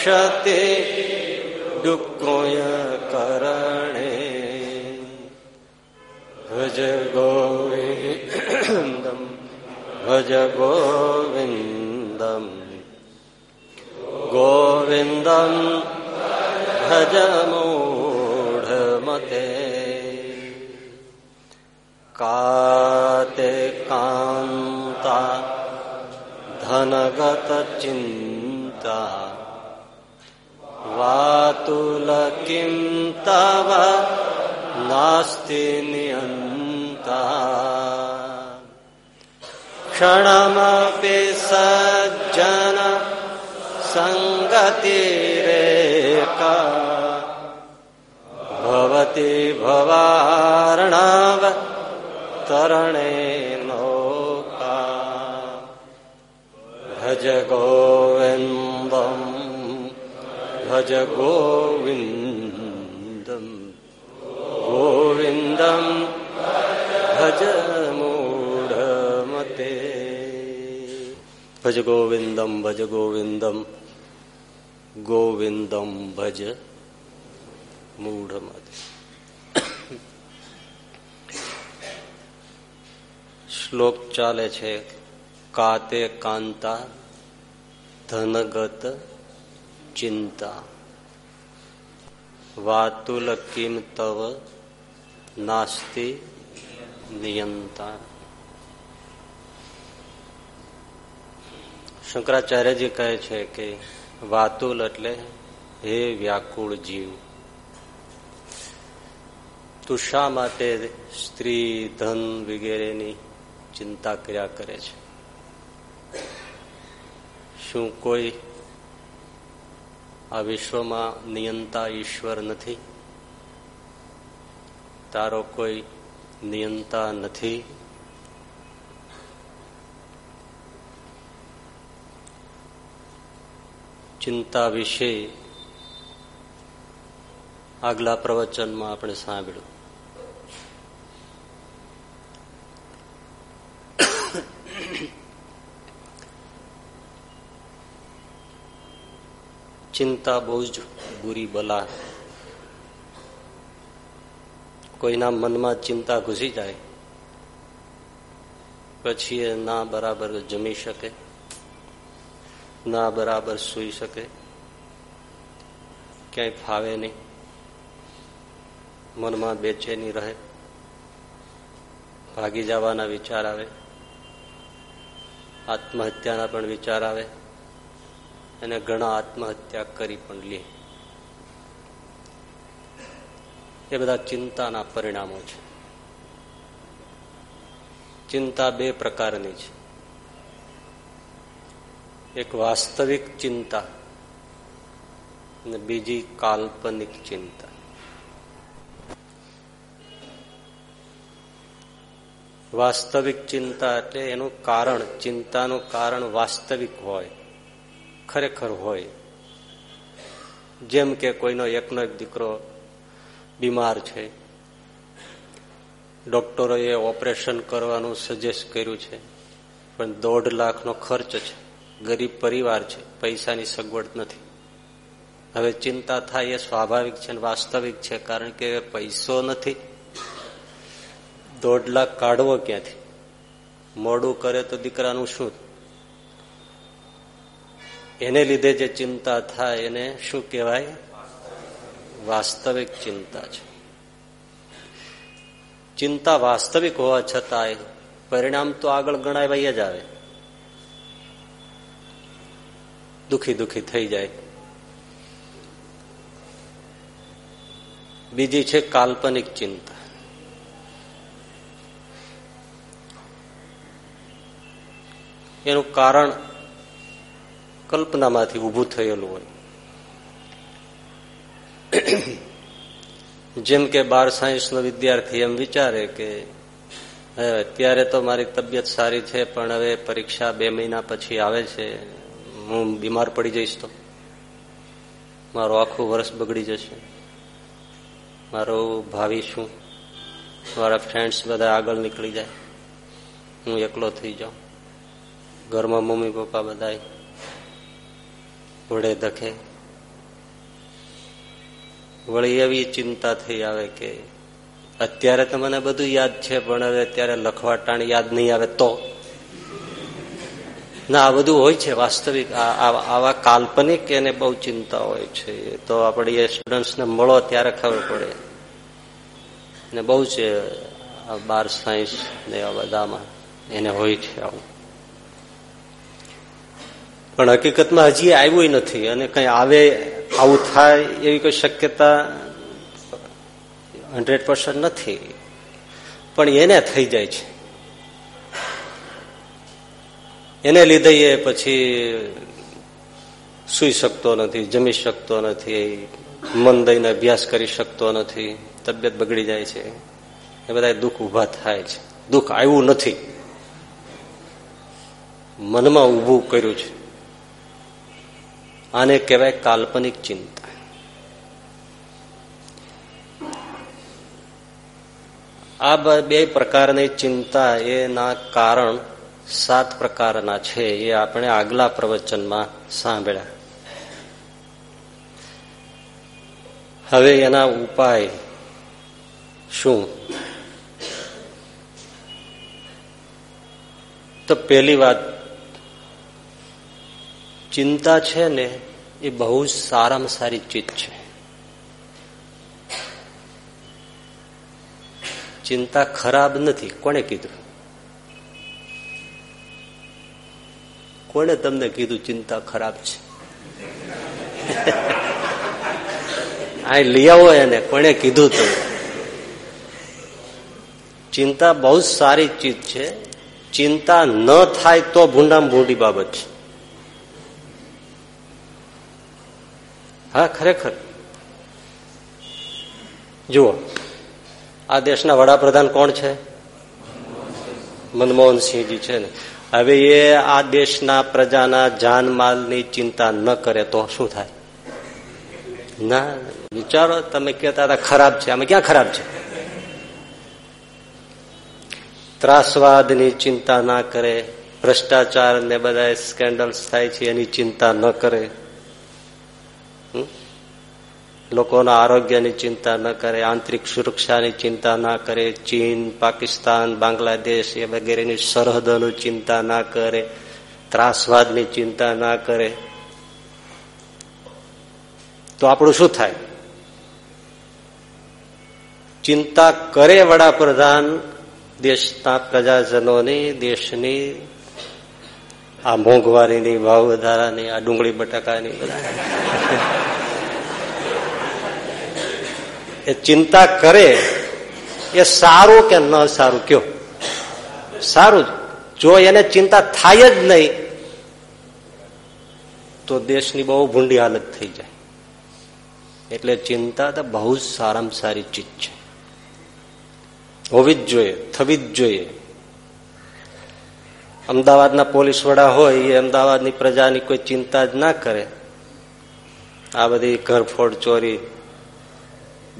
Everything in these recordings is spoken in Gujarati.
રક્ષતે દુઃખોય કરણે ભજ ગોવિંદમ ભજ ગોવિંદમ ગોવિંદમ ભજ મૂઢમતે કાતે કાંતા ધનગત ચિંતા કિમ તવ નાસ્તિ નિયંતા ક્ષણમપી સજ્જન સંગતિરેકા ભવતી ભવાર્ણવ તરણે નૌકા ભજ ગોવિંદમ ભજ ગોવિંદમ ગોવિંદમ ભજ મૂઢમતે ભજ ગોવિંદમ ભજ ગોવિંદમ ગોવિંદમ ભજ મૂઢમતે શ્લોક ચાલે છે કાતે કાંતા ધનગત ચિંતા વાતુલ કિમ તવ નાસ્તિ નિયંતા શંકરાચાર્યજી કહે છે કે વાતુલ એટલે હે વ્યાકુળ જીવ તું શા માટે સ્ત્રી ધન વગેરેની ચિંતા કર્યા કરે છે શું કોઈ આ વિશ્વમાં નિયંતા ઈશ્વર નથી. તારો કોઈ નિયંતા નથી. ચિંતા વિશે આગલા પ્રવચનમાં આપણે સાંભળ્યું. ચિંતા બહુ જ બુરી બલા. કોઈના મનમાં ચિંતા ઘૂસી જાય, પછી એ ના બરાબર જમી શકે, ના બરાબર સૂઈ શકે, ક્યાંય ફાવે નહીં, મનમાં બેચેની રહે, ભાગી જવાના વિચાર આવે, આત્મહત્યાના પણ વિચાર આવે. અને ઘણા આત્મહત્યા કરી પણ લે. એ બધા ચિંતાના પરિણામો છે. ચિંતા બે પ્રકારની છે. એક વાસ્તવિક ચિંતા અને બીજી કાલ્પનિક ચિંતા. વાસ્તવિક ચિંતા એટલે એનું કારણ, ચિંતાનું કારણ વાસ્તવિક હોય. ખરેખર હોય. જેમ કે કોઈનો એકનો એક દીકરો બીમાર છે. ડોક્ટરોએ ઓપરેશન કરવાનું સજેસ્ટ કર્યું છે. પણ દોઢ લાખનો ખર્ચ છે. ગરીબ પરિવાર છે. પૈસાની સગવડ નથી. હવે ચિંતા થાય એ સ્વાભાવિક છે વાસ્તવિક છે, કારણ કે પૈસો નથી. દોઢ લાખ કાઢવો ક્યાંથી? મોડું કરે તો દીકરાનું શું? એને લીધે જે ચિંતા થાય એને શું કહેવાય? વાસ્તવિક ચિંતા છે. ચિંતા વાસ્તવિક હોવા છતાંય પરિણામ તો આગળ ગણાવાય જ આવે. દુખી દુખી થઈ જાય. બીજી છે કાલ્પનિક ચિંતા. એનું કારણ કલ્પનામાંથી ઊભું થયેલું હોય. જેમ કે બાર સાયન્સનો વિદ્યાર્થી એમ વિચારે કે અત્યારે તો મારી તબિયત સારી છે, પણ હવે પરીક્ષા બે મહિના પછી આવે છે. હું બીમાર પડી જઈશ તો. મારું આખું વર્ષ બગડી જશે. મારું ભાવિ શું? મારા ફ્રેન્ડ્સ બધા આગળ નીકળી જાય. હું એકલો થઈ જાઉં. ઘરમાં મમ્મી પપ્પા બધા વડે દખે. વળી એવી ચિંતા થઈ આવે કે અત્યારે તો મને બધું યાદ છે, પણ હવે અત્યારે લખવાટાણ યાદ નહીં આવે તો. ના, આ બધું હોય છે વાસ્તવિક. આવા કાલ્પનિક એને બહુ ચિંતા હોય છે. તો આપણે એ સ્ટુડન્ટ્સને મળો ત્યારે ખબર પડે. ને બહુ છે બાર સાયન્સ ને આ બધામાં એને હોય છે આવું. પણ હકીકતમાં હજી આવ્યું નથી અને કઈ આવે, આવું થાય એવી કોઈ શક્યતા હંડ્રેડ પર્સન્ટ નથી. પણ એને થઈ જાય છે. એને લીધે એ પછી સુઈ શકતો નથી, જમી શકતો નથી, મન દઈને અભ્યાસ કરી શકતો નથી, તબિયત બગડી જાય છે. એ બધા દુઃખ ઊભા થાય છે. દુઃખ આવ્યું નથી. મનમાં ઉભું કર્યું છે. આને કહેવાય કાલ્પનિક ચિંતા. આ બે પ્રકારની ચિંતા એના કારણ સાત પ્રકારના છે એ આપણે આગલા પ્રવચનમાં સાંભળ્યા. હવે એના ઉપાય શું? તો પહેલી વાત ચિંતા છે ને એ બહુ સારામાં સારી ચીજ છે. ચિંતા ખરાબ નથી કોને કીધું? કોને તમને કીધું ચિંતા ખરાબ છે? આ લઈ આવો એને કોને કીધું તો? ચિંતા બહુ સારી ચીજ છે. ચિંતા ન થાય તો ભૂંડામ ભૂંડી બાબત છે. હા, ખરેખર. જુઓ, આ દેશના વડાપ્રધાન કોણ છે? મનમોહનસિંહજી છે ને. હવે એ આ દેશના પ્રજાના જાનમાલની ચિંતા ન કરે તો શું થાય? ના, વિચારો, તમે કહેતા હતા ખરાબ છે. આમાં ક્યાં ખરાબ છે? ત્રાસવાદની ચિંતા ના કરે, ભ્રષ્ટાચાર ને બધા સ્કેન્ડલ્સ થાય છે, એની ચિંતા ન કરે. લોકોના આરોગ્યની ચિંતા ન કરે, આંતરિક સુરક્ષાની ચિંતા ના કરે, ચીન, પાકિસ્તાન, બાંગ્લાદેશ એ વગેરેની સરહદોની ચિંતા ના કરે, ત્રાસવાદની ચિંતા ના કરે. તો આપણું શું થાય? ચિંતા કરે વડાપ્રધાન દેશના પ્રજાજનોની, દેશની આ મોંઘવારીની ભાવ આ ડુંગળી બટાકાની. બધા એ ચિંતા કરે એ સારું કે ન સારું કયો? સારું જો. એને ચિંતા થાય જ નહીં, તો દેશની બહુ ભૂંડી હાલત થઈ જાય. એટલે ચિંતા તો બહુ જ સારામાં સારી ચીજ છે. હોવી જ જોઈએ, થવી જ જોઈએ. અમદાવાદના પોલીસ વડા હોય, એ અમદાવાદની પ્રજાની કોઈ ચિંતા જ ના કરે. આ બધી ઘરફોડ ચોરી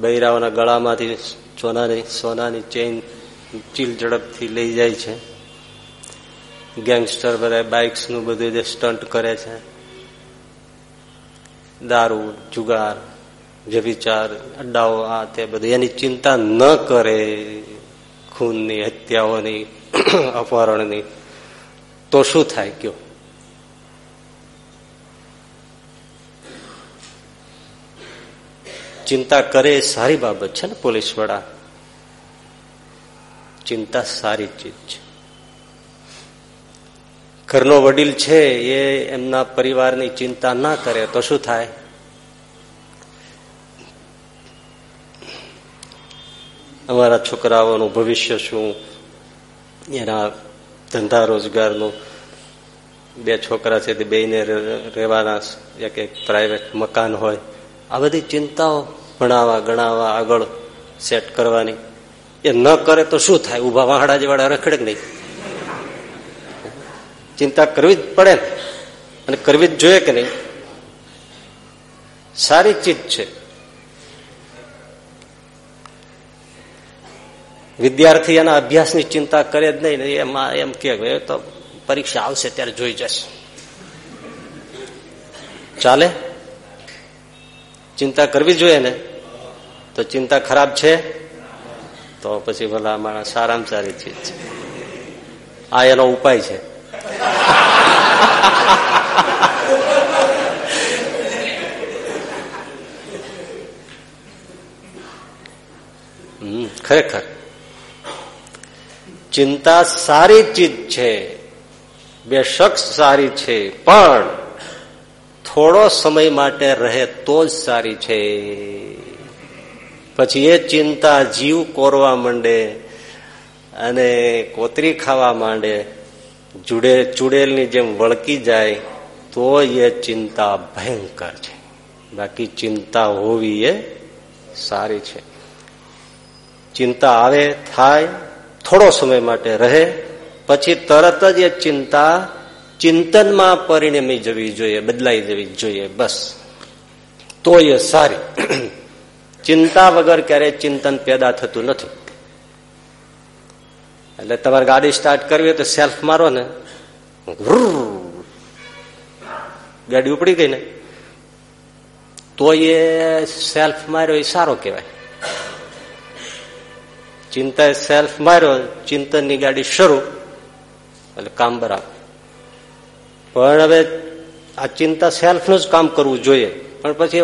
બૈરાઓના ગળામાંથી સોનાની સોનાની ચેઇન ચીલ ઝડપથી લઈ જાય છે. ગેંગસ્ટર બધા બાઇક્સનું બધું જે સ્ટન્ટ કરે છે. દારૂ, જુગાર, વ્યભિચાર, અડ્ડાઓ, આ તે બધું. એની ચિંતા ન કરે ખૂનની, હત્યાઓની, અપહરણની. તો શું થાય કયો? ચિંતા કરે સારી બાબત છે ને પોલીસ વડા ચિંતા સારી ચીજ છે. ઘરનો વડીલ છે એ એમના પરિવારની ચિંતા ના કરે તો શું થાય? અમારા છોકરાઓનું ભવિષ્ય શું? એના ધંધા રોજગારનું? બે છોકરા છે તે બેને રહેવાના એક એક પ્રાઇવેટ મકાન હોય. આ બધી ચિંતાઓ ભણાવવા ગણાવા આગળ સેટ કરવાની. એ ન કરે તો શું થાય? ઊભા વાહડા જેવાડા રખડે કે નહીં? ચિંતા કરવી જ પડે અને કરવી જ જોઈએ કે નહીં? સારી ચીજ છે. વિદ્યાર્થી એના અભ્યાસની ચિંતા કરે જ નહીં એમાં એમ કે પરીક્ષા આવશે, ત્યારે જોઈ જશે. ચાલે? ચિંતા કરવી જોઈએ ને? તો ચિંતા ખરાબ છે? તો પછી ભલા મારા સારામાં સારી ચીજ છે. આ એનો ઉપાય છે. ખરેખર. ચિંતા સારી ચીજ છે. બે શખ્સ સારી છે. પણ થોડો સમય માટે રહે તો જ સારી છે. પછી એ ચિંતા જીવ કોરવા માંડે અને કોતરી ખાવા માંડે, જુડે, ચુડેલની જેમ વળકી જાય, તો એ ચિંતા ભયંકર છે. બાકી ચિંતા હોવી એ સારી છે. ચિંતા આવે, થાય, થોડો સમય માટે રહે, પછી તરત જ એ ચિંતા ચિંતનમાં પરિણમી જવી જોઈએ, બદલાઈ જવી જોઈએ, બસ. તો એ સારી. ચિંતા વગર ક્યારેય ચિંતન પેદા થતું નથી. એટલે તમારે ગાડી સ્ટાર્ટ કરવી હોય તો સેલ્ફ મારો ને. ગાડી ઉપડી ગઈ ને. તો એ સેલ્ફ માર્યો એ સારો કહેવાય. ચિંતા સેલ્ફ માર્યો, ચિંતનની ગાડી શરૂ. એટલે કામ બરાબર. પણ હવે આ ચિંતા સેલ્ફનું જ કામ કરવું જોઈએ. પણ પછી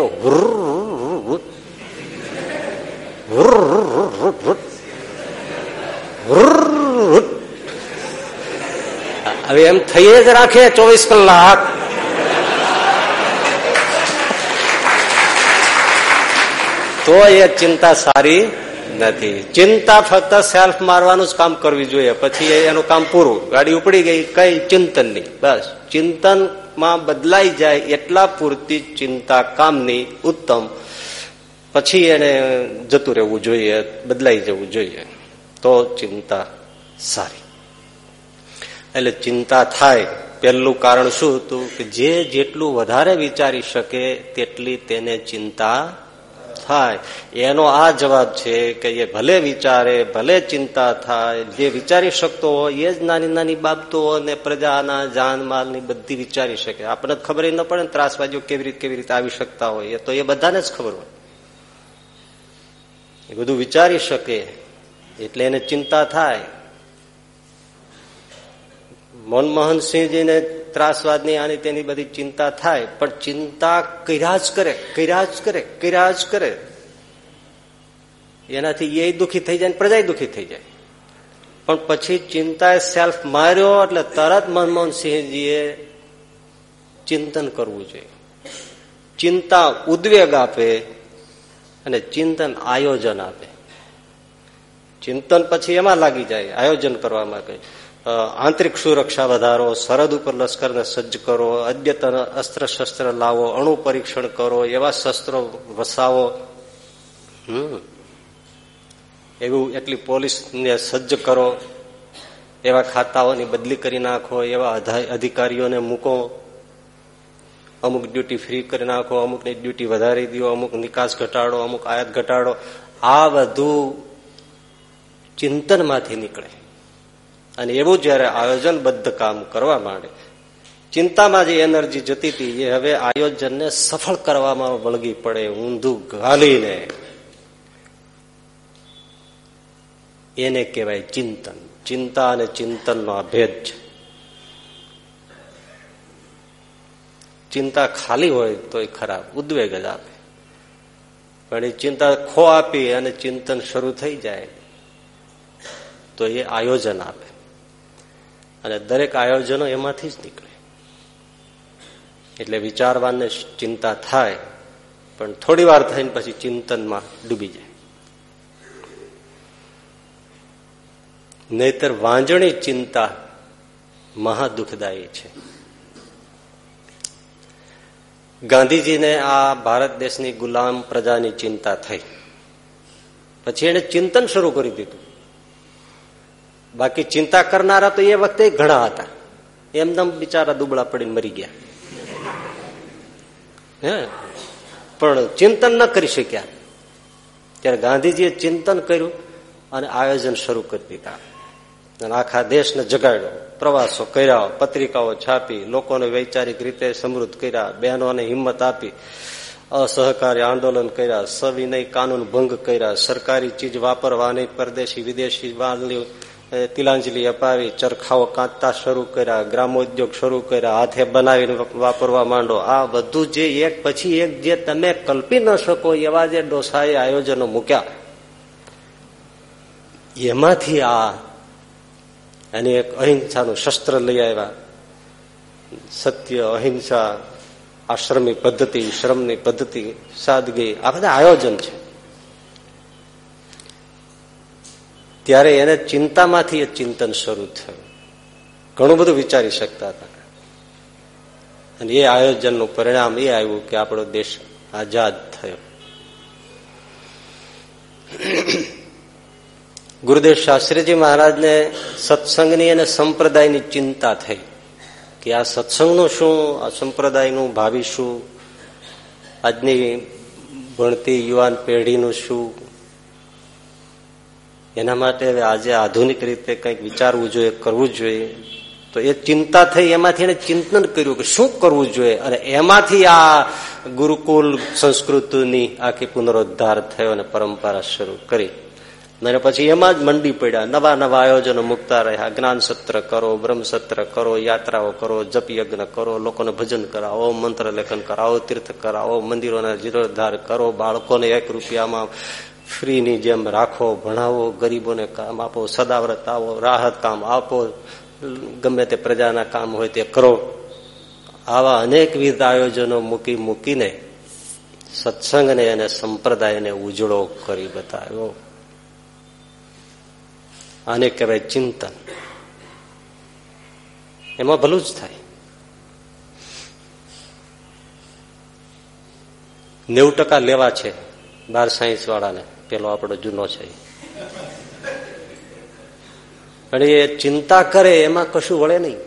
હવે એમ થઈએ જ રાખે ચોવીસ કલાક. તો એ ચિંતા સારી. નથી. ચિંતા ફક્ત સેલ્ફ મારવાનું જ કામ કરવી જોઈએ. પછી એનું કામ પૂરું. ગાડી ઉપડી ગઈ, કઈ ચિંતન નહીં. બસ. ચિંતનમાં બદલાઈ જાય એટલા પૂરતી ચિંતા કામની ઉત્તમ. પછી એને જતું રહેવું જોઈએ, બદલાઈ જવું જોઈએ. તો ચિંતા સારી. એટલે ચિંતા થાય. પહેલું કારણ શું હતું કે જે જેટલું વધારે વિચારી શકે, તેટલી તેને ચિંતા થાય. એનો આ જવાબ છે કે એ ભલે વિચારે, ભલે ચિંતા થાય, જે વિચારી શકતો હોય, એ જ નાની નાની બાબતો અને પ્રજાના જાનમાલની બધી વિચારી શકે. આપણને ખબર ન પડે ત્રાસવાદીઓ કેવી રીતે કેવી રીતે આવી શકતા હોય. તો એ બધાને જ ખબર હોય. એ બધું વિચારી શકે, એટલે એને ચિંતા થાય. મનમોહનસિંહજીને ત્રાસવાદની આની તેની બધી ચિંતા થાય, પણ ચિંતા કર્યા જ કરે કર્યા જ કરે કર્યા જ કરે. એનાથી એ દુઃખી થઈ જાય પ્રજા દુઃખી થઈ જાય. પણ પછી ચિંતાએ સેલ્ફ માર્યો એટલે તરત મનમોહનસિંહજીએ ચિંતન કરવું જોઈએ. ચિંતા ઉદ્વેગ આપે અને ચિંતન આયોજન આપે. ચિંતન પછી એમાં લાગી જાય, આયોજન કરવામાં કઈ આંતરિક સુરક્ષા વધારો સરહદ ઉપર લશ્કરને સજ્જ કરો અદ્યતન અસ્ત્ર શસ્ત્ર લાવો અણુ પરીક્ષણ કરો એવા શસ્ત્રો વસાવો એવું એટલી પોલીસને સજ્જ કરો એવા ખાતાઓની બદલી કરી નાખો એવા અધિકારીઓને મૂકો અમુક ડ્યુટી ફ્રી કરી નાખો અમુકની ડ્યુટી વધારી દો અમુક નિકાસ ઘટાડો અમુક આયાત ઘટાડો આ બધું ચિંતનમાંથી નીકળે અને એવું જયારે આયોજનબદ્ધ કામ કરવા માંડે, ચિંતામાં જે એનર્જી જતી હતી, એ હવે આયોજનને સફળ કરવામાં વળગી પડે, ઊંધું ગાલીને એને કહેવાય ચિંતન. ચિંતા અને ચિંતનનો આ છે. ચિંતા ખાલી હોય તો એ ખરાબ, ઉદ્વેગ જ આપે. પણ એ ચિંતા ખો આપી અને ચિંતન શરૂ થઈ જાય, તો એ આયોજન આપે. અને દરેક આયોજનો એમાંથી જ નીકળે. એટલે વિચારવાને ચિંતા થાય, પણ થોડી વાર થઈને પછી ચિંતનમાં ડૂબી જાય. નહીતર વાંજણી ચિંતા મહાદુઃખદાયી છે. ગાંધીજીને આ ભારત દેશની ગુલામ પ્રજાની ચિંતા થઈ. પછી એને ચિંતન શરૂ કરી દીધું. બાકી ચિંતા કરનારા તો એ વખતે ઘણા હતા. એમદમ બિચારા દુબળા પડીને મરી ગયા. હે? પણ ચિંતન ન કરી શક્યા. ત્યારે ગાંધીજીએ ચિંતન કર્યું અને આયોજન શરૂ કરી દીધા. અને આખા દેશને જગાડ્યો. પ્રવાસો કર્યા, પત્રિકાઓ છાપી, લોકોને વૈચારિક રીતે સમૃદ્ધ કર્યા, બહેનોને હિંમત આપી, અસહકારી આંદોલન કર્યા, સવિનય કાનૂન ભંગ કર્યા, સરકારી ચીજ વાપરવાની પરદેશી વિદેશી વાલી તિલાંજલિ અપાવી, ચરખાઓ કાંતતા શરૂ કર્યા, ગ્રામોદ્યોગ શરૂ કર્યા, હાથે બનાવીને વાપરવા માંડો. આ બધું જે એક પછી એક જે તમે કલ્પી ન શકો એવા જે ડોસાએ આયોજનો મૂક્યા. એમાંથી આ અને એક અહિંસાનું શસ્ત્ર લઈ આવ્યા. સત્ય, અહિંસા આશ્રમની પદ્ધતિ, શ્રમની પદ્ધતિ, સાદગી, આ બધા આયોજન છે. ત્યારે એને ચિંતામાંથી એ ચિંતન શરૂ થયું. ઘણું બધું વિચારી શકતા હતા. અને એ આયોજનનું પરિણામ એ આવ્યું કે આપણો દેશ આઝાદ થયો. ગુરુદેવ શાસ્ત્રીજી મહારાજને સત્સંગની અને સંપ્રદાયની ચિંતા થઈ કે આ સત્સંગનું શું, આ સંપ્રદાયનું ભાવિ શું, આજની ભણતી યુવાન પેઢીનું શું એના માટે હવે આજે આધુનિક રીતે કંઈક વિચારવું જોઈએ, કરવું જોઈએ. તો એ ચિંતા થઈ, એમાંથી એને ચિંતન કર્યું કે શું કરવું જોઈએ? અને એમાંથી આ ગુરુકુલ સંસ્કૃતિની આખી પુનરોદ્ધાર થયો અને પરંપરા શરૂ કરી. અને પછી એમાં જ મંડી પડ્યા. નવા નવા આયોજનો મૂકતા રહ્યા. જ્ઞાન સત્ર કરો, બ્રહ્મ સત્ર કરો, યાત્રાઓ કરો, જપ યજ્ઞ કરો, લોકોને ભજન કરાવો, મંત્ર લેખન કરાવો, તીર્થ કરાવો, મંદિરોના જીર્ણોદ્ધાર કરો, બાળકોને એક રૂપિયામાં ફ્રીની જેમ રાખો, ભણાવો, ગરીબોને કામ આપો, સદાવ્રત આવો, રાહત કામ આપો, ગમે તે પ્રજાના કામ હોય તે કરો. આવા અનેકવિધ આયોજનો મૂકી મૂકીને સત્સંગને અને સંપ્રદાયને ઉજળો કરી બતાવ્યો. આને કહેવાય ચિંતન. એમાં ભલું જ થાય. નેવું ટકા લેવા છે બાર સાયન્સ વાળાને પેલો આપણો જૂનો છે. પણ એ ચિંતા કરે એમાં કશું વળે નહીં.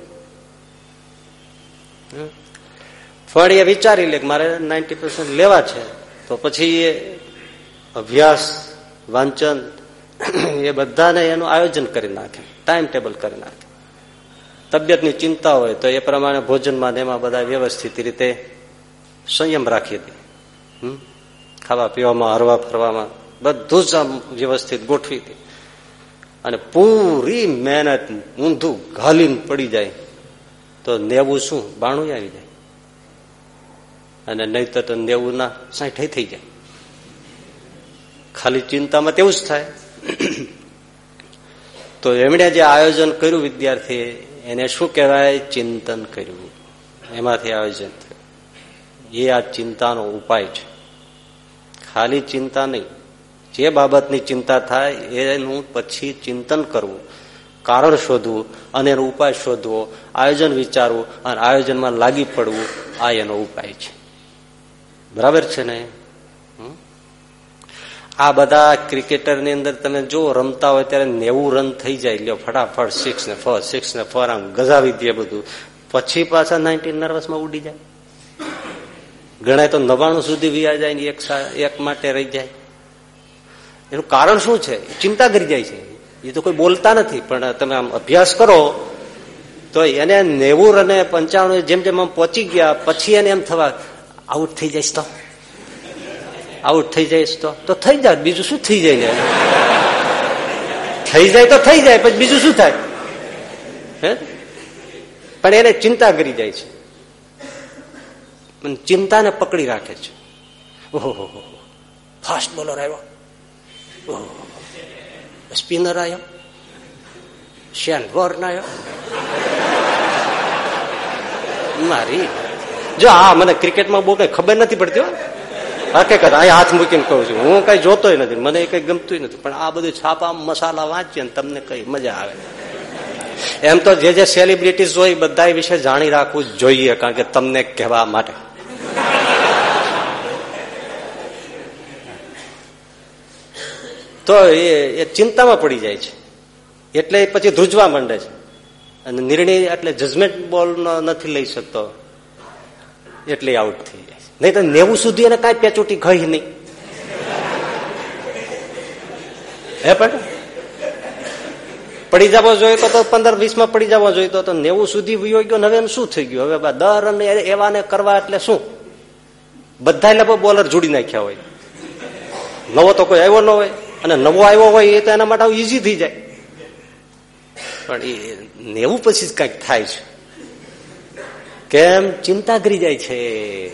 પણ એ વિચારી લે મારે નાઇન્ટી લેવા છે. તો પછી એ અભ્યાસ, વાંચન, એ બધાને એનું આયોજન કરી નાખે. ટાઈમ ટેબલ કરી નાખે. તબિયતની ચિંતા હોય તો એ પ્રમાણે ભોજનમાં એમાં બધા વ્યવસ્થિત રીતે સંયમ રાખી દે. ખાવા પીવામાં હરવા ફરવામાં બધું જ વ્યવસ્થિત ગોઠવી દે. અને પૂરી મહેનત ઊંધું ઘાલીને પડી જાય તો નેવું શું? બાણું આવી જાય. અને નહીં તો નેવું ના સાઠ થઈ જાય. ખાલી ચિંતામાં તેવું જ થાય. તો એમણે જે આયોજન કર્યું વિદ્યાર્થી એને શું કહેવાય? ચિંતન કર્યું. એમાંથી આયોજન થયું. એ આ ચિંતાનો ઉપાય છે. ખાલી ચિંતા નહીં. જે બાબતની ચિંતા થાય એનું પછી ચિંતન કરવું, કારણ શોધવું અને એનો ઉપાય શોધવો, આયોજન વિચારવું અને આયોજનમાં લાગી પડવું, આ એનો ઉપાય છે. બરાબર છે ને? આ બધા ક્રિકેટરની અંદર તમે જો રમતા હોય ત્યારે નેવું રન થઈ જાય. લ્યો, ફટાફટ સિક્સ ને ફર સિક્સ ને ફર આમ ગજાવી દે બધું. પછી પાછા નાઇન્ટીન નર્વસમાં ઉડી જાય. ગણાય તો નવાણું સુધી વ્યા જાય ને એક એક માટે રહી જાય. એનું કારણ શું છે? ચિંતા કરી જાય છે. એ તો કોઈ બોલતા નથી, પણ તમે આમ અભ્યાસ કરો, તો એને નેવું અને પંચાણું જેમ જેમ આમ પહોંચી ગયા, પછી એને એમ થવા આઉટ થઈ જઈશ તો? આઉટ થઈ જઈશ તો? તો થઈ જાય, બીજું શું થઈ જાય ને થઈ જાય તો થઈ જાય, પછી બીજું શું થાય? હે? પણ એને ચિંતા કરી જાય છે. ચિંતાને પકડી રાખે છે. ઓહો ફાસ્ટ બોલર આવ્યો. સ્પિનર આવ્યો શેન વોર્ન આવ્યો મારી જો હા મને ક્રિકેટમાં બહુ કઈ ખબર નથી પડતી હકીકત અહીં હાથ મૂકીને કહું છું. હું કઈ જોતોય નથી, મને કઈ ગમતું નથી. પણ આ બધું છાપા મસાલા વાંચીએ ને તમને કઈ મજા આવે. એમ તો જે જે સેલિબ્રિટીઝ હોય બધા વિશે જાણી રાખવું જોઈએ, કારણ કે તમને કહેવા માટે. તો એ ચિંતામાં પડી જાય છે. એટલે પછી ધ્રુજવા માંડે છે. અને નિર્ણય એટલે જજમેન્ટ બોલ નથી લઈ શકતો. એટલે આઉટ થઈ જાય નહીં તો નેવું સુધી એને કાંઈ પેચોટી ગઈ નહીં. હે પણ? પડી જવો જોઈએ તો પંદર વીસમાં પડી જવો જોઈએ તો નેવું સુધી વયો ગયો હવે શું થઈ ગયું? હવે દર અને એવાને કરવા એટલે શું? બધા બોલર જોડી નાખ્યા હોય. નવો તો કોઈ આવ્યો ન હોય. અને નવો આવ્યો હોય એ તો એના માટે ઈઝી થઈ જાય. પણ એ નેવું પછી જ કંઈક થાય છે. કેમ? ચિંતા કરી જાય છે.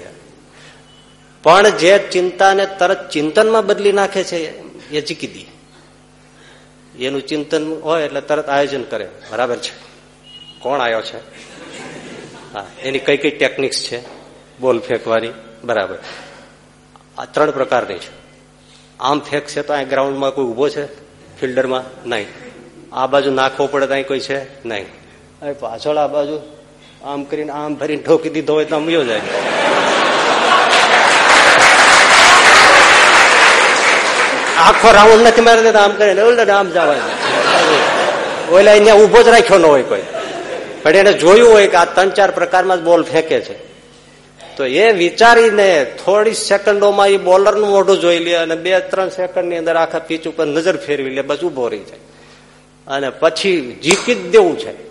પણ જે ચિંતાને તરત ચિંતનમાં બદલી નાખે છે, એ ચીકી દે. એનું ચિંતન હોય એટલે તરત આયોજન કરે. બરાબર છે? કોણ આવ્યો છે? હા, એની કઈ કઈ ટેકનિક્સ છે? બોલ ફેંકવાની. બરાબર. આ ત્રણ પ્રકારની છે. આમ ફેંકશે તો અહીં ગ્રાઉન્ડમાં કોઈ ઊભો છે? ફિલ્ડરમાં નહીં. આ બાજુ નાખવો પડે તો કોઈ છે? નહીં. પાછળ આ બાજુ આમ કરીને આમ ભરીને ઠોકી દીધો હોય તો આમ જાય. આખો રાઉન્ડ નથી મારે આમ કરીને આમ જવા ઓલા અહીંયા ઊભો જ રાખ્યો ન હોય કોઈ. પણ એને જોયું હોય કે આ ત્રણ ચાર પ્રકારમાં જ બોલ ફેંકે છે. તો એ વિચારીને થોડી સેકન્ડોમાં એ બોલરનું મોઢું જોઈ લે અને બે ત્રણ સેકન્ડની અંદર આખા પીચ ઉપર નજર ફેરવી લે, બસ ઊભો રહી જાય. અને પછી જીતી જ દેવું છે.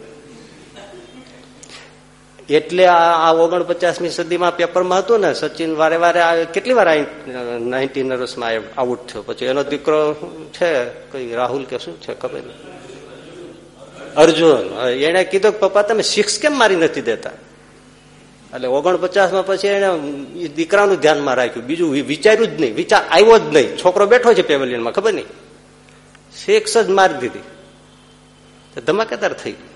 એટલે આ ઓગણપચાસમી સદીમાં પેપરમાં હતું ને, સચિન વારે વારે કેટલી વાર નાઇન્ટીન વર્ષમાં આઉટ થયો. પછી એનો દીકરો છે, કઈ રાહુલ કે શું છે, ખબર નહીં. અર્જુન એને કીધું કે, પપ્પા, તમે સિક્સ કેમ મારી નથી દેતા? એટલે ઓગણપચાસમાં પછી એને દીકરાનું ધ્યાનમાં રાખ્યું. બીજું વિચાર્યું જ નહીં. વિચાર આવ્યો જ નહીં. છોકરો બેઠો છે પેવેલિયનમાં, ખબર નહીં? શેક્સ જ મારી દીધી. ધમાકેદાર થઈ ગયું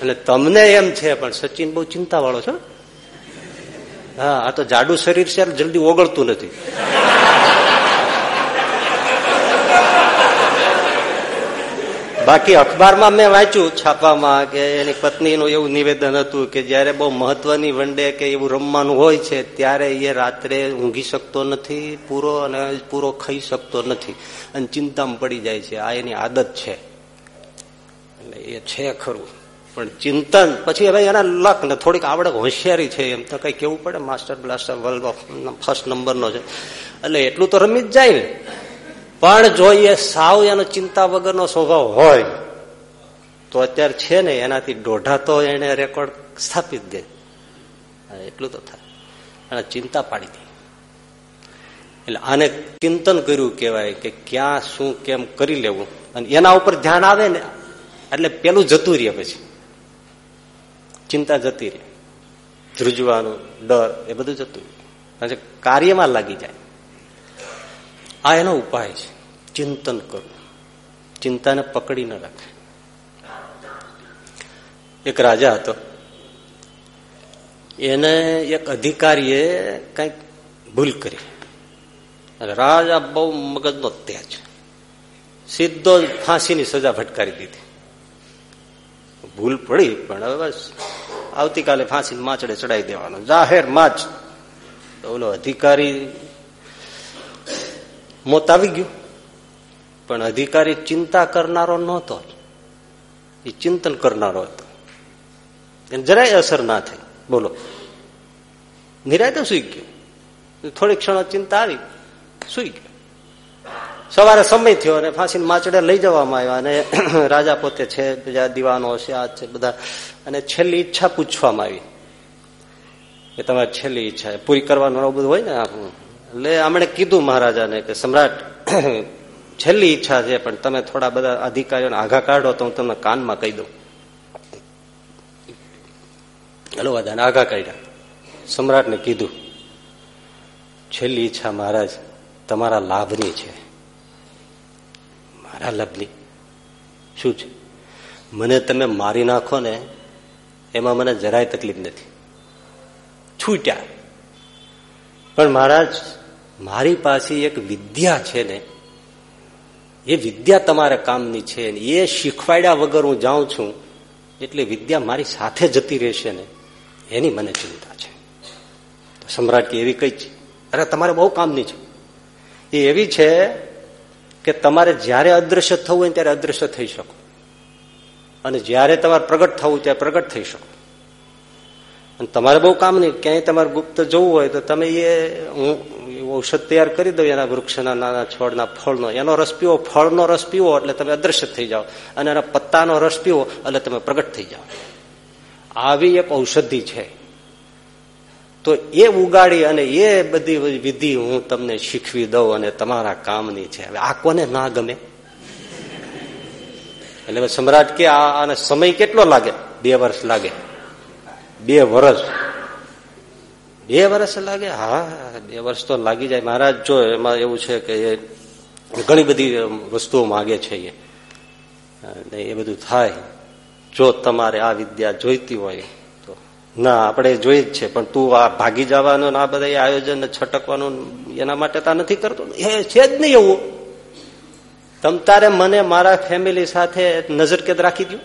અને તમને એમ છે, પણ સચિન બહુ ચિંતા વાળો છો હા. આ તો જાડુ શરીર છે જલ્દી ઓગળતું નથી. બાકી અખબારમાં મેં વાંચ્યું, છાપામાં કે એની પત્નીનું એવું નિવેદન હતું કે જયારે બહુ મહત્વની વનડે કે એવું રમવાનું હોય છે, ત્યારે એ રાત્રે ઊંઘી શકતો નથી, પૂરો અને પૂરો ખાઈ શકતો નથી. અને ચિંતામાં પડી જાય છે, આ એની આદત છે. એટલે એ છે ખરું. પણ ચિંતન, પછી હવે એના લક ને થોડીક આવડે હોશિયારી છે, એમ તો કઈ કેવું પડે? માસ્ટર બ્લાસ્ટર વર્લ્ડ ફર્સ્ટ નંબરનો છે. એટલે એટલું તો રમી જ જાય ને. પણ જો એ સાવ એનો ચિંતા વગરનો સ્વભાવ હોય, તો અત્યારે છે ને એનાથી દોઢા તો એને રેકોર્ડ સ્થાપિત દે. એટલું તો થાય. અને ચિંતા પાડી દે. એટલે આને ચિંતન કર્યું કહેવાય કે ક્યાં શું કેમ કરી લેવું. અને એના ઉપર ધ્યાન આવે ને, એટલે પેલું જતું રહે પછી. ચિંતા જતી રહે. ધ્રુજવાનું, ડર, એ બધું જતું રહે. કાર્યમાં લાગી જાય. આ એનો ઉપાય છે. ચિંતન કરવું. ચિંતાને પકડી ન રાખે એક રાજા હતો. એને એક અધિકારીએ કંઈક ભૂલ કરી. રાજા બહુ મગજનો તેજ. સીધો ફાંસીની સજા ફટકારી દીધી. ભૂલ પડી, પણ હવે બસ. આવતીકાલે ફાંસી માચડે ચડાવી દેવાનો. જાહેર માચ. ઓલો અધિકારી મોત આવી ગયું. પણ અધિકારી ચિંતા કરનારો નહોતો. એ ચિંતન કરનારો હતો. એને જરાય અસર ના થઈ. બોલો. નિરાય સુઈ ગયો. થોડી ક્ષણો ચિંતા આવી. સુઈ ગયો. સવારે સમય થયો અને ફાંસી માચડે લઈ જવામાં આવ્યા અને રાજા પોતે છે, બીજા દીવાનો છે આ છે, બધા. અને છેલ્લી ઈચ્છા પૂછવામાં આવી. કે તમારી છેલ્લી ઈચ્છા પૂરી કરવાનું બધું હોય ને એટલે આમણે કીધું મહારાજાને કે, સમ્રાટ, છેલ્લી ઈચ્છા છે, પણ તમે થોડા બધા અધિકારીઓને આઘા કાઢો તો હું તમને કાનમાં કહી દઉં. હલો બધાને આઘા કાઢ્યા. સમ્રાટને કીધું, છેલ્લી ઈચ્છા મહારાજ, તમારા લાભની છે. મારા લાભની? શું છે? મને તમે મારી નાખો ને, એમાં મને જરાય તકલીફ નથી. છૂટ્યા. પણ મહારાજ, મારી પાસે એક વિદ્યા છે ને, એ વિદ્યા તમારે કામની છે એ શીખવાડ્યા વગર હું જાઉં છું, એટલે વિદ્યા મારી સાથે જતી રહેશે ને, એની મને ચિંતા છે. સમ્રાટ કે એવી કઈ છે અરે તમારે બહુ કામની છે. એ એવી છે કે તમારે જ્યારે અદ્રશ્ય થવું હોય ત્યારે અદ્રશ્ય થઈ શકો. અને જ્યારે તમારે પ્રગટ થવું ત્યારે પ્રગટ થઈ શકો. અને તમારે બહુ કામ નહીં. ક્યાંય તમારે ગુપ્ત જવું હોય તો તમે એ, હું ઔષધ તૈયાર કરી દઉં એના વૃક્ષના નાના છોડના ફળનો. એનો રસ પીવો, ફળનો રસ પીવો એટલે તમે અદ્રશ્ય થઈ જાઓ. અને એના પત્તાનો રસ પીવો એટલે તમે પ્રગટ થઈ જાઓ. આવી એક ઔષધિ છે. તો એ ઉગાડી અને એ બધી વિધિ હું તમને શીખવી દઉં અને તમારા કામની છે. હવે આ કોને ના ગમે? એટલે સમ્રાટ કે આને સમય કેટલો લાગે? બે વર્ષ લાગે. બે વર્ષ બે વર્ષ લાગે? હા, બે વર્ષ તો લાગી જાય. મહારાજ, જો એમાં એવું છે કે એ ઘણી બધી વસ્તુઓ માગે છે એ. એ બધું થાય. જો તમારે આ વિદ્યા જોઈતી હોય તો. ના, આપણે જોઈ જ છે, પણ તું આ ભાગી જવાનું આ બધા આયોજન છટકવાનું એના માટે તા નથી કરતો? એ છે જ નહીં એવું. તમ તારે મને મારા ફેમિલી સાથે નજર કેદ રાખી દઉં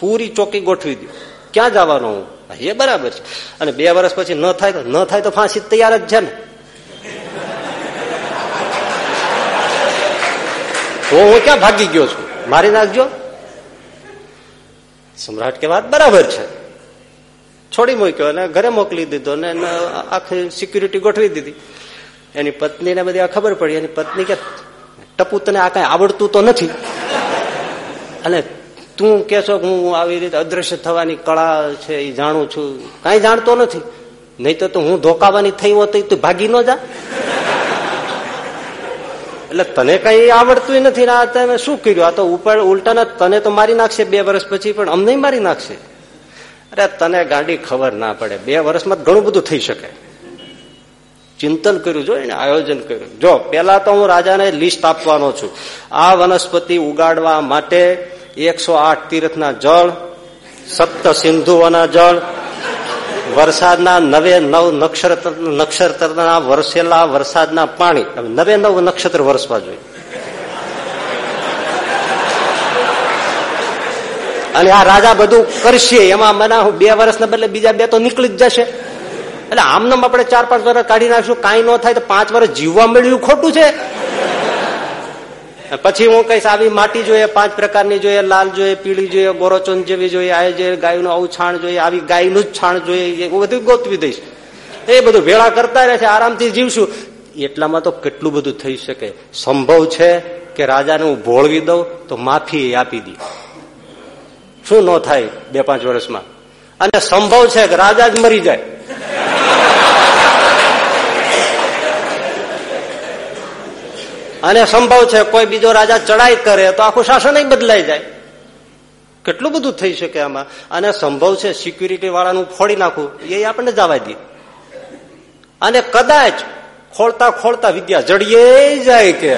પૂરી ચોકી ગોઠવી દઉં ક્યાં જવાનું હું? એ બરાબર છે. અને બે વર્ષ પછી ન થાય તો, ન થાય તો ફાંસી તૈયાર જ છે ને. તો હું ક્યાં ભાગી ગયો છું? મારી નાખજો સમ્રાટ કે વાત બરાબર છે. છોડી મૂક્યો અને ઘરે મોકલી દીધો ને આખી સિક્યુરિટી ગોઠવી દીધી. એની પત્નીને બધી ખબર પડી. એની પત્ની કે ટપુ તને આ કઈ આવડતું તો નથી. અને તું કે છો હું આવી રીતે અદ્રશ્ય થવાની કળા છે એ જાણું છું. કઈ જાણતો નથી. નહીં તો હું ધોકાવાની થઈ હોત તો ભાગી ન જા. એટલે તને કઈ આવડતું નથી આ તમે શું કર્યું? આ તો ઉપર ઉલટાના તને તો મારી નાખશે બે વર્ષ પછી, પણ અમને મારી નાખશે. અરે તને ગાડી ખબર ના પડે. બે વર્ષમાં ઘણું બધું થઈ શકે. ચિંતન કર્યું, જો એને આયોજન કર્યું. જો પેલા તો હું રાજાને લિસ્ટ આપવાનો છું. આ વનસ્પતિ ઉગાડવા માટે એકસો આઠ તીર્થના જળ, સપ્ત સિંધુઓના જળ, વરસાદના નવે નવ નક્ષત્ર નક્ષત્રના વરસેલા વરસાદના પાણી. નવે નવ નક્ષત્ર વરસવા જોઈએ. અને આ રાજા બધું કરશે. એમાં મને બે વર્ષના બદલે બીજા બે તો નીકળી જ જશે. એટલે આમને આપણે ચાર પાંચ વર્ષ કાઢી નાખશું. કાંઈ ન થાય તો પાંચ વર્ષ જીવવા મળ્યું, ખોટું છે. પછી હું કહીશ, આવી માટી જોઈએ, પાંચ પ્રકારની જોઈએ, લાલ જોઈએ, પીળી જોઈએ ગોરોચન જેવી જોઈએ, આ જોઈએ ગાયનું આવું છાણ જોઈએ, આવી ગાયનું જ છાણ જોઈએ એવું બધું ગોતવી દઈશ. એ બધું ભેળા કરતા રહે છે, આરામથી જીવશું. એટલામાં તો કેટલું બધું થઈ શકે? સંભવ છે કે રાજાને હું ભોળવી દઉં, તો માફી આપી દી. શું ન થાય બે પાંચ વર્ષમાં? અને સંભવ છે કે રાજા જ મરી જાય. અને સંભવ છે કોઈ બીજો રાજા ચડાઈ કરે તો આખું શાસન બદલાઈ જાય. કેટલું બધું થઈ શકે આમાં? અને સંભવ છે સિક્યુરિટી વાળાનું ફોડી નાખવું એ આપણને જવા દે. અને કદાચ ખોલતા ખોલતા વિદ્યા જડીએ જાય કે.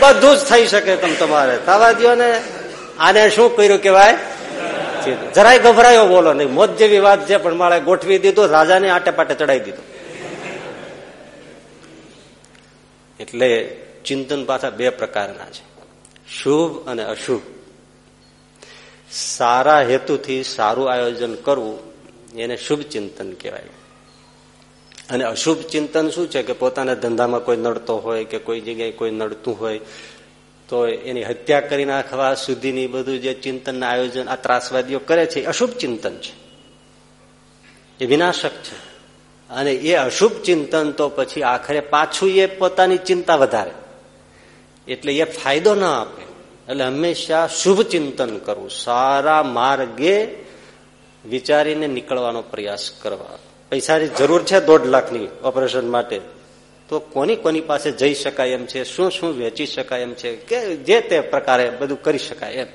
બધું જ થઈ શકે તમે તમારે. થવા દો ને. આને શું કર્યું કેવાય જરાય ગભરાયો બોલો નહીં. મોત જેવી વાત છે, પણ મારે ગોઠવી દીધું, રાજાને આટે પાટે ચડાવી દીધું. એટલે ચિંતન પાછા બે પ્રકારના છે. શુભ અને અશુભ. સારા હેતુથી સારું આયોજન કરવું એને શુભ ચિંતન કહેવાય. અને અશુભ ચિંતન શું છે કે પોતાના ધંધામાં કોઈ નડતો હોય કે કોઈ જગ્યાએ કોઈ નડતું હોય, તો એની હત્યા કરી નાખવા સુધીની બધું જે ચિંતનના આયોજન આ ત્રાસવાદીઓ કરે છે અશુભ ચિંતન છે. એ વિનાશક છે. અને એ અશુભ ચિંતન તો પછી આખરે પાછું એ પોતાની ચિંતા વધારે. એટલે એ ફાયદો ના આપે. એટલે હંમેશા શુભ ચિંતન કરવું. સારા માર્ગે વિચારીને નીકળવાનો પ્રયાસ કરવા. પૈસાની જરૂર છે દોઢ લાખની ઓપરેશન માટે. તો કોની કોની પાસે જઈ શકાય એમ છે? શું શું વેચી શકાય એમ છે? કે જે તે પ્રકારે બધું કરી શકાય એમ.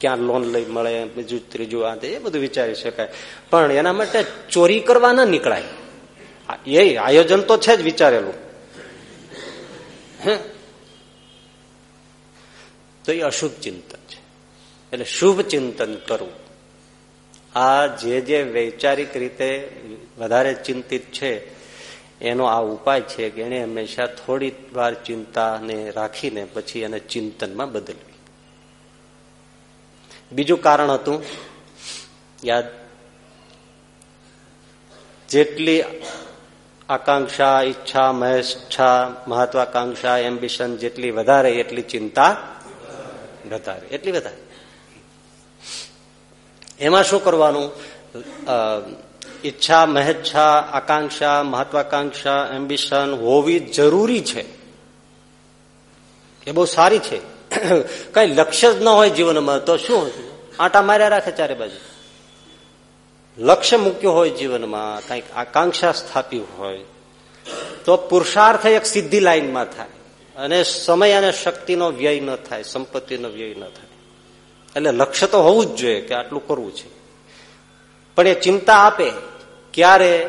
ક્યાં લોન લઈ મળે, બીજું, ત્રીજું, આ એ બધું વિચારી શકાય. પણ એના માટે ચોરી કરવા ના નીકળાય. એ આયોજન તો છે જ વિચારેલું. તો એ અશુભ ચિંતન છે. એટલે શુભ ચિંતન કરવું. આ જે જે વૈચારિક રીતે વધારે ચિંતિત છે, એનો આ ઉપાય છે કે એને હંમેશા થોડી વાર ચિંતાને રાખીને પછી એને ચિંતનમાં બદલવી. બીજું કારણ હતું, યાદ, જેટલી આકાંક્ષા, ઈચ્છા, મહેચ્છા, મહત્વાકાંક્ષા, એમ્બિશન જેટલી વધારે, એટલી ચિંતા વધારે, એટલી વધારે. એમાં શું કરવાનું? ઈચ્છા, મહેચ્છા, આકાંક્ષા, મહત્વાકાંક્ષા, એમ્બિશન હોવી જરૂરી છે. એ બહુ સારી છે. કઈ લક્ષ્ય જ ન હોય જીવનમાં, તો શું? આટા માર્યા રાખે ચારે બાજુ. લક્ષ્ય મૂક્યો હોય જીવનમાં, કંઈક આકાંક્ષા સ્થાપી હોય, તો પુરુષાર્થ એક સીધી લાઈનમાં થાય. અને સમય અને શક્તિનો વ્યય ન થાય, સંપત્તિનો વ્યય ન થાય. એટલે લક્ષ્ય તો હોવું જ જોઈએ કે આટલું કરવું છે. પણ એ ચિંતા આપે ક્યારે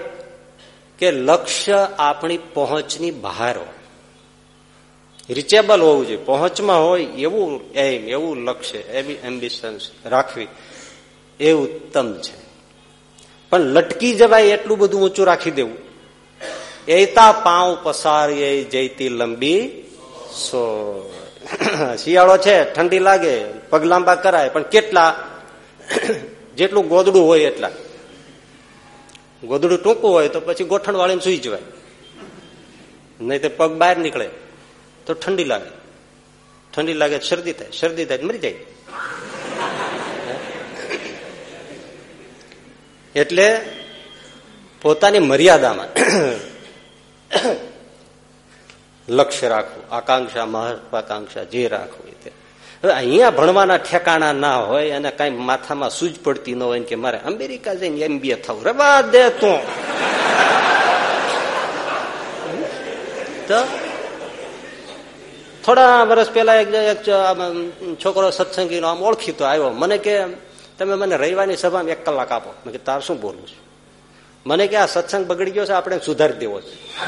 કે લક્ષ્ય આપણી પહોંચની બહાર હોય. રીચેબલ હોવું જોઈએ. પહોંચમાં હોય એવું એમ એવું લક્ષ્ય, એવી એમ્બિશન રાખવી એ ઉત્તમ છે. પણ લટકી જવાય એટલું બધું ઊંચું રાખી દેવું. એતા પાઉ પસાર એ જઈતી લંબી સો શિયાળો છે, ઠંડી લાગે, પગ લાંબા કરાય, પણ કેટલા? જેટલું ગોદડું હોય એટલા. ગોદડું ટૂંકું હોય તો પછી ગોઠણ વાળીને સુઈ જવાય. નહીં તો પગ બહાર નીકળે, તો ઠંડી લાગે. ઠંડી લાગે શરદી થાય શરદી થાય મરી જાય. એટલે પોતાની મર્યાદામાં લક્ષ્ય રાખવું, આકાંક્ષા, મહત્વાકાંક્ષા જે રાખવું તે. હવે અહીંયા ભણવાના ઠેકાણા ના હોય અને કઈ માથામાં સૂજ પડતી ન હોય કે મારે અમેરિકા જઈને એમબીએ થવું રવા દે તું. તો થોડા વર્ષ પહેલા એક છોકરો સત્સંગીનો આમ ઓળખીતો આવ્યો. મને કે તમે મને રવિવારની સભામાં એક કલાક આપો. મેં કે તાર શું બોલું છું? મને કે આ સત્સંગ બગડી ગયો છે, આપણે સુધારી દેવો છે.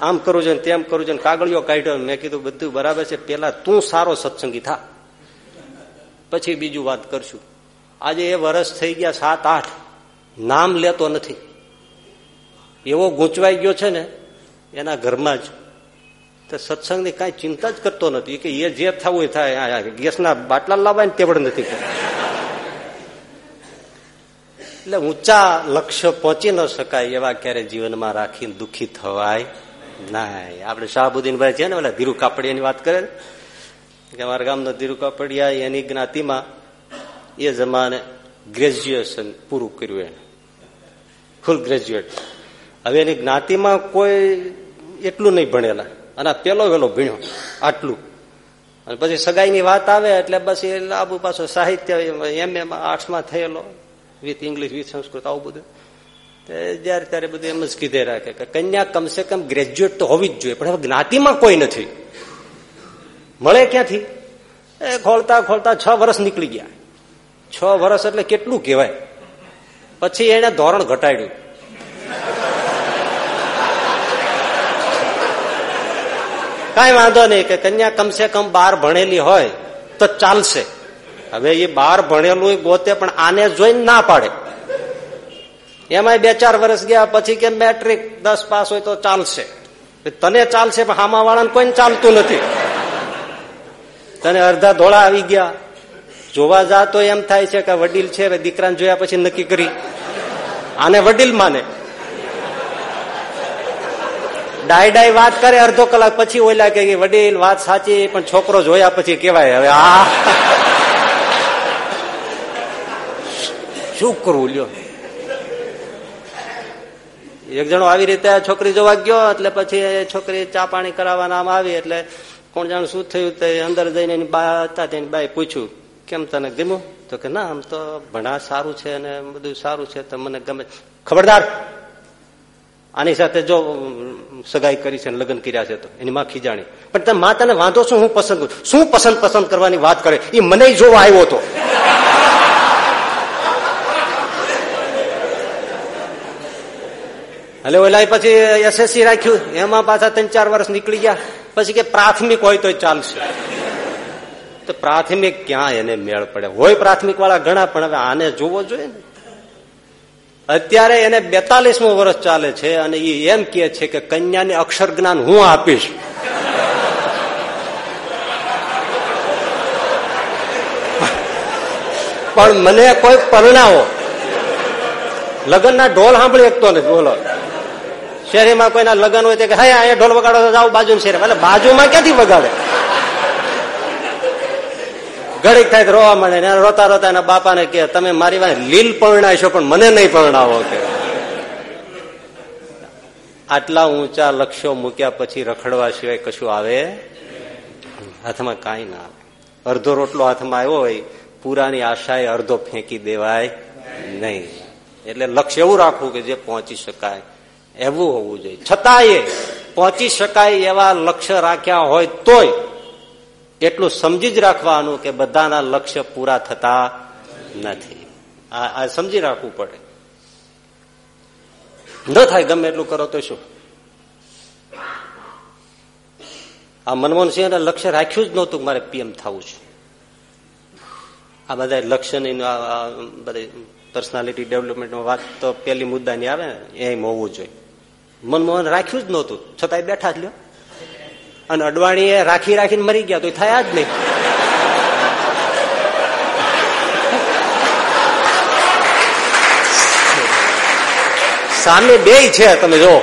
આમ કરું છે તેમ કરું છે કાગળિયો કાઢ્યો મેં કીધું, બધું બરાબર છે, પેલા તું સારો સત્સંગી થા. પછી બીજું વાત કરશું. આજે એ વર્ષ થઈ ગયા સાત, આઠ. નામ લેતો નથી. એવો ગૂંચવાઈ ગયો છે ને, એના ઘરમાં જ. તો સત્સંગની કાંઈ ચિંતા જ કરતો નથી કે એ જે થવું એ થાય. ગેસના બાટલા લાવવા તેવડ નથી એટલે ઊંચા લક્ષ્ય પહોંચી ન શકાય એવા ક્યારે જીવનમાં રાખીને દુઃખી થવાય ના આપણે શાહબુદ્દીનભાઈ છે ને, ઓલા ધીરુ કાપડિયાની વાત કરે કે અમારા ગામનો ધીરુ કાપડિયા, એની જ્ઞાતિમાં એ જમાને ગ્રેજ્યુએશન પૂરું કર્યું એને. Full graduate. હવે એની જ્ઞાતિમાં કોઈ એટલું નહીં ભણેલા. અને પેલો વેલો ભીણ્યો. આટલું. અને પછી સગાઈની વાત આવે એટલે બસ એ આબુ પાછો સાહિત્ય એમ એમ આર્ટ્સમાં થયેલો. વિથ ઇંગ્લિશ, વિથ સંસ્કૃત, આવું બધું. જયારે ત્યારે બધું એમ જ કીધે રાખે કે કન્યા કમસે કમ ગ્રેજ્યુએટ તો હોવી જ જોઈએ, પણ હવે જ્ઞાતિમાં કોઈ નથી. મળે ક્યાંથી? એ ખોલતા ખોલતા છ વર્ષ નીકળી ગયા. છ વર્ષ એટલે કેટલું કહેવાય? પછી એને ધોરણ ઘટાડ્યું. કઈ વાંધો નહીં કે કન્યા કમસે કમ બાર ભણેલી હોય તો ચાલશે. હવે એ બાર ભણેલું ગોતે પણ આને જોઈને ના પાડે. એમાં બે ચાર વર્ષ ગયા પછી કે મેટ્રિક દસ પાસ હોય તો ચાલશે. તને ચાલશે પણ હામા વાળાને કોઈને ચાલતું નથી. તને અડધા ધોળા આવી ગયા. જોવા જા તો એમ થાય છે કે વડીલ છે દીકરાને જોયા પછી નક્કી કરી. આને વડીલ માને. ડાય ડાય વાત કરે, અડધો કલાક પછી ઓલા કે વડીલ, વાત સાચી, પણ છોકરો જોયા પછી કેવાય હવે આ. શું કરવું લ્યો? એક જણો આવી રીતે છોકરી જોવા ગયો, એટલે પછી છોકરી ચા પાણી કરાવવા નામ આવી, એટલે કોણ જાણ શું થયું તે અંદર જઈને એની બા બાઈ પૂછ્યું, કેમ તને ગમ્યું? તો કે, ના, આમ તો ભણા સારું છે અને બધું સારું છે, તો મને ગમે. ખબરદાર. આની સાથે જો સગાઈ કરી છે લગ્ન કર્યા છે તો એની માં ખીજાણી પણ તમે માં વાંધો શું? હું પસંદ કરું શું પસંદ પસંદ કરવાની વાત કરે? એ મને જોવા આવ્યો હતો. એટલે ઓલા પછી એસએસસી રાખ્યું. એમાં પાછા ત્રણ ચાર વર્ષ નીકળી ગયા. પછી કે પ્રાથમિક હોય તો ચાલશે. તો પ્રાથમિક ક્યાં એને મેળ પડે? હોય પ્રાથમિક વાળા ઘણા, પણ હવે આને જોવો જોઈએ ને. અત્યારે એને બેતાલીસમું વર્ષ ચાલે છે અને એ એમ કે છે કે કન્યાને અક્ષર જ્ઞાન હું આપીશ. પણ મને કોઈ પરણાવો. લગ્નના ઢોલ સાંભળી શકતો નથી, બોલો. શેરીમાં કોઈના લગ્ન હોય તો કે, હા અહીંયા ઢોલ વગાડો જાઓ બાજુ શેરી એટલે બાજુમાં ક્યાંથી વગાડે? ઘડીક થાય રોવા મળે ને રોતા રોતા એના બાપાને કે તમે મારી વાત લીલ પરણાશો, પણ મને નહીં પરણાવો કે આટલા ઊંચા લક્ષ્યો મૂક્યા પછી રખડવા સિવાય કશું આવે હાથમાં કાંઈ ના આવે. અડધો રોટલો હાથમાં આવ્યો હોય, પૂરાની આશાએ અડધો ફેંકી દેવાય નહીં. એટલે લક્ષ્ય એવું રાખવું કે જે પહોંચી શકાય, એવું હોવું જોઈએ. છતાંય પહોંચી શકાય એવા લક્ષ્ય રાખ્યા હોય તોય એટલું સમજી જ રાખવાનું કે બધાના લક્ષ્ય પૂરા થતા નથી. આ સમજી રાખવું પડે. ન થાય ગમે એટલું કરો તો શું? આ મનમોહન સિંહ લક્ષ્ય રાખ્યું જ નહોતું મારે પીએમ થવું છે. આ બધા લક્ષ્યની બધી પર્સનાલિટી ડેવલપમેન્ટમાં વાત તો પેલી મુદ્દાની આવે ને, એમ હોવું જોઈએ. મનમોહન રાખ્યું જ નહોતું. છતાંય બેઠા જ લ્યો. અને અડવાણીએ રાખી રાખીને મરી ગયા તો થયા જ નહીં. સામે બે છે, તમે જો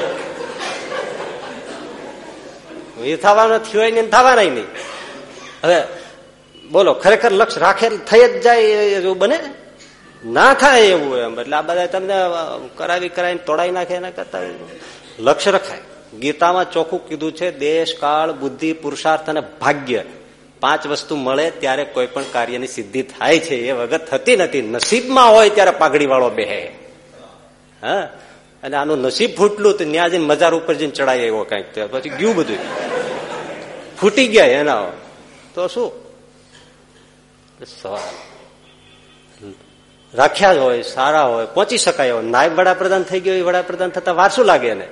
એ થવાનો થયો ને થવાના નહીં. હવે બોલો, ખરેખર લક્ષ રાખે થઈ જ જાય એવું બને? ના થાય એવું એમ. એટલે આ બધા તમને કરાવી કરાવીને તોડાઈ નાખે એના કરતા લક્ષ્ય રખાય. ગીતામાં ચોખ્ખું કીધું છે, દેશ, કાળ, બુદ્ધિ, પુરુષાર્થ અને ભાગ્ય પાંચ વસ્તુ મળે ત્યારે કોઈ પણ કાર્યની સિદ્ધિ થાય છે, એ વગર થતી નથી. નસીબમાં હોય ત્યારે પાઘડી વાળો બેહે. હા? અને આનું નસીબ ફૂટલું તો ત્યાં જઈને મજાર ઉપર જઈને ચડાય એવો કંઈક પછી ગયું બધું. ફૂટી ગયા એના. તો શું? સવાલ. રાખ્યા હોય, સારા હોય, પહોંચી શકાય નાયબ વડાપ્રધાન થઈ ગયો, એ વડાપ્રધાન થતા વાર શું લાગે એને?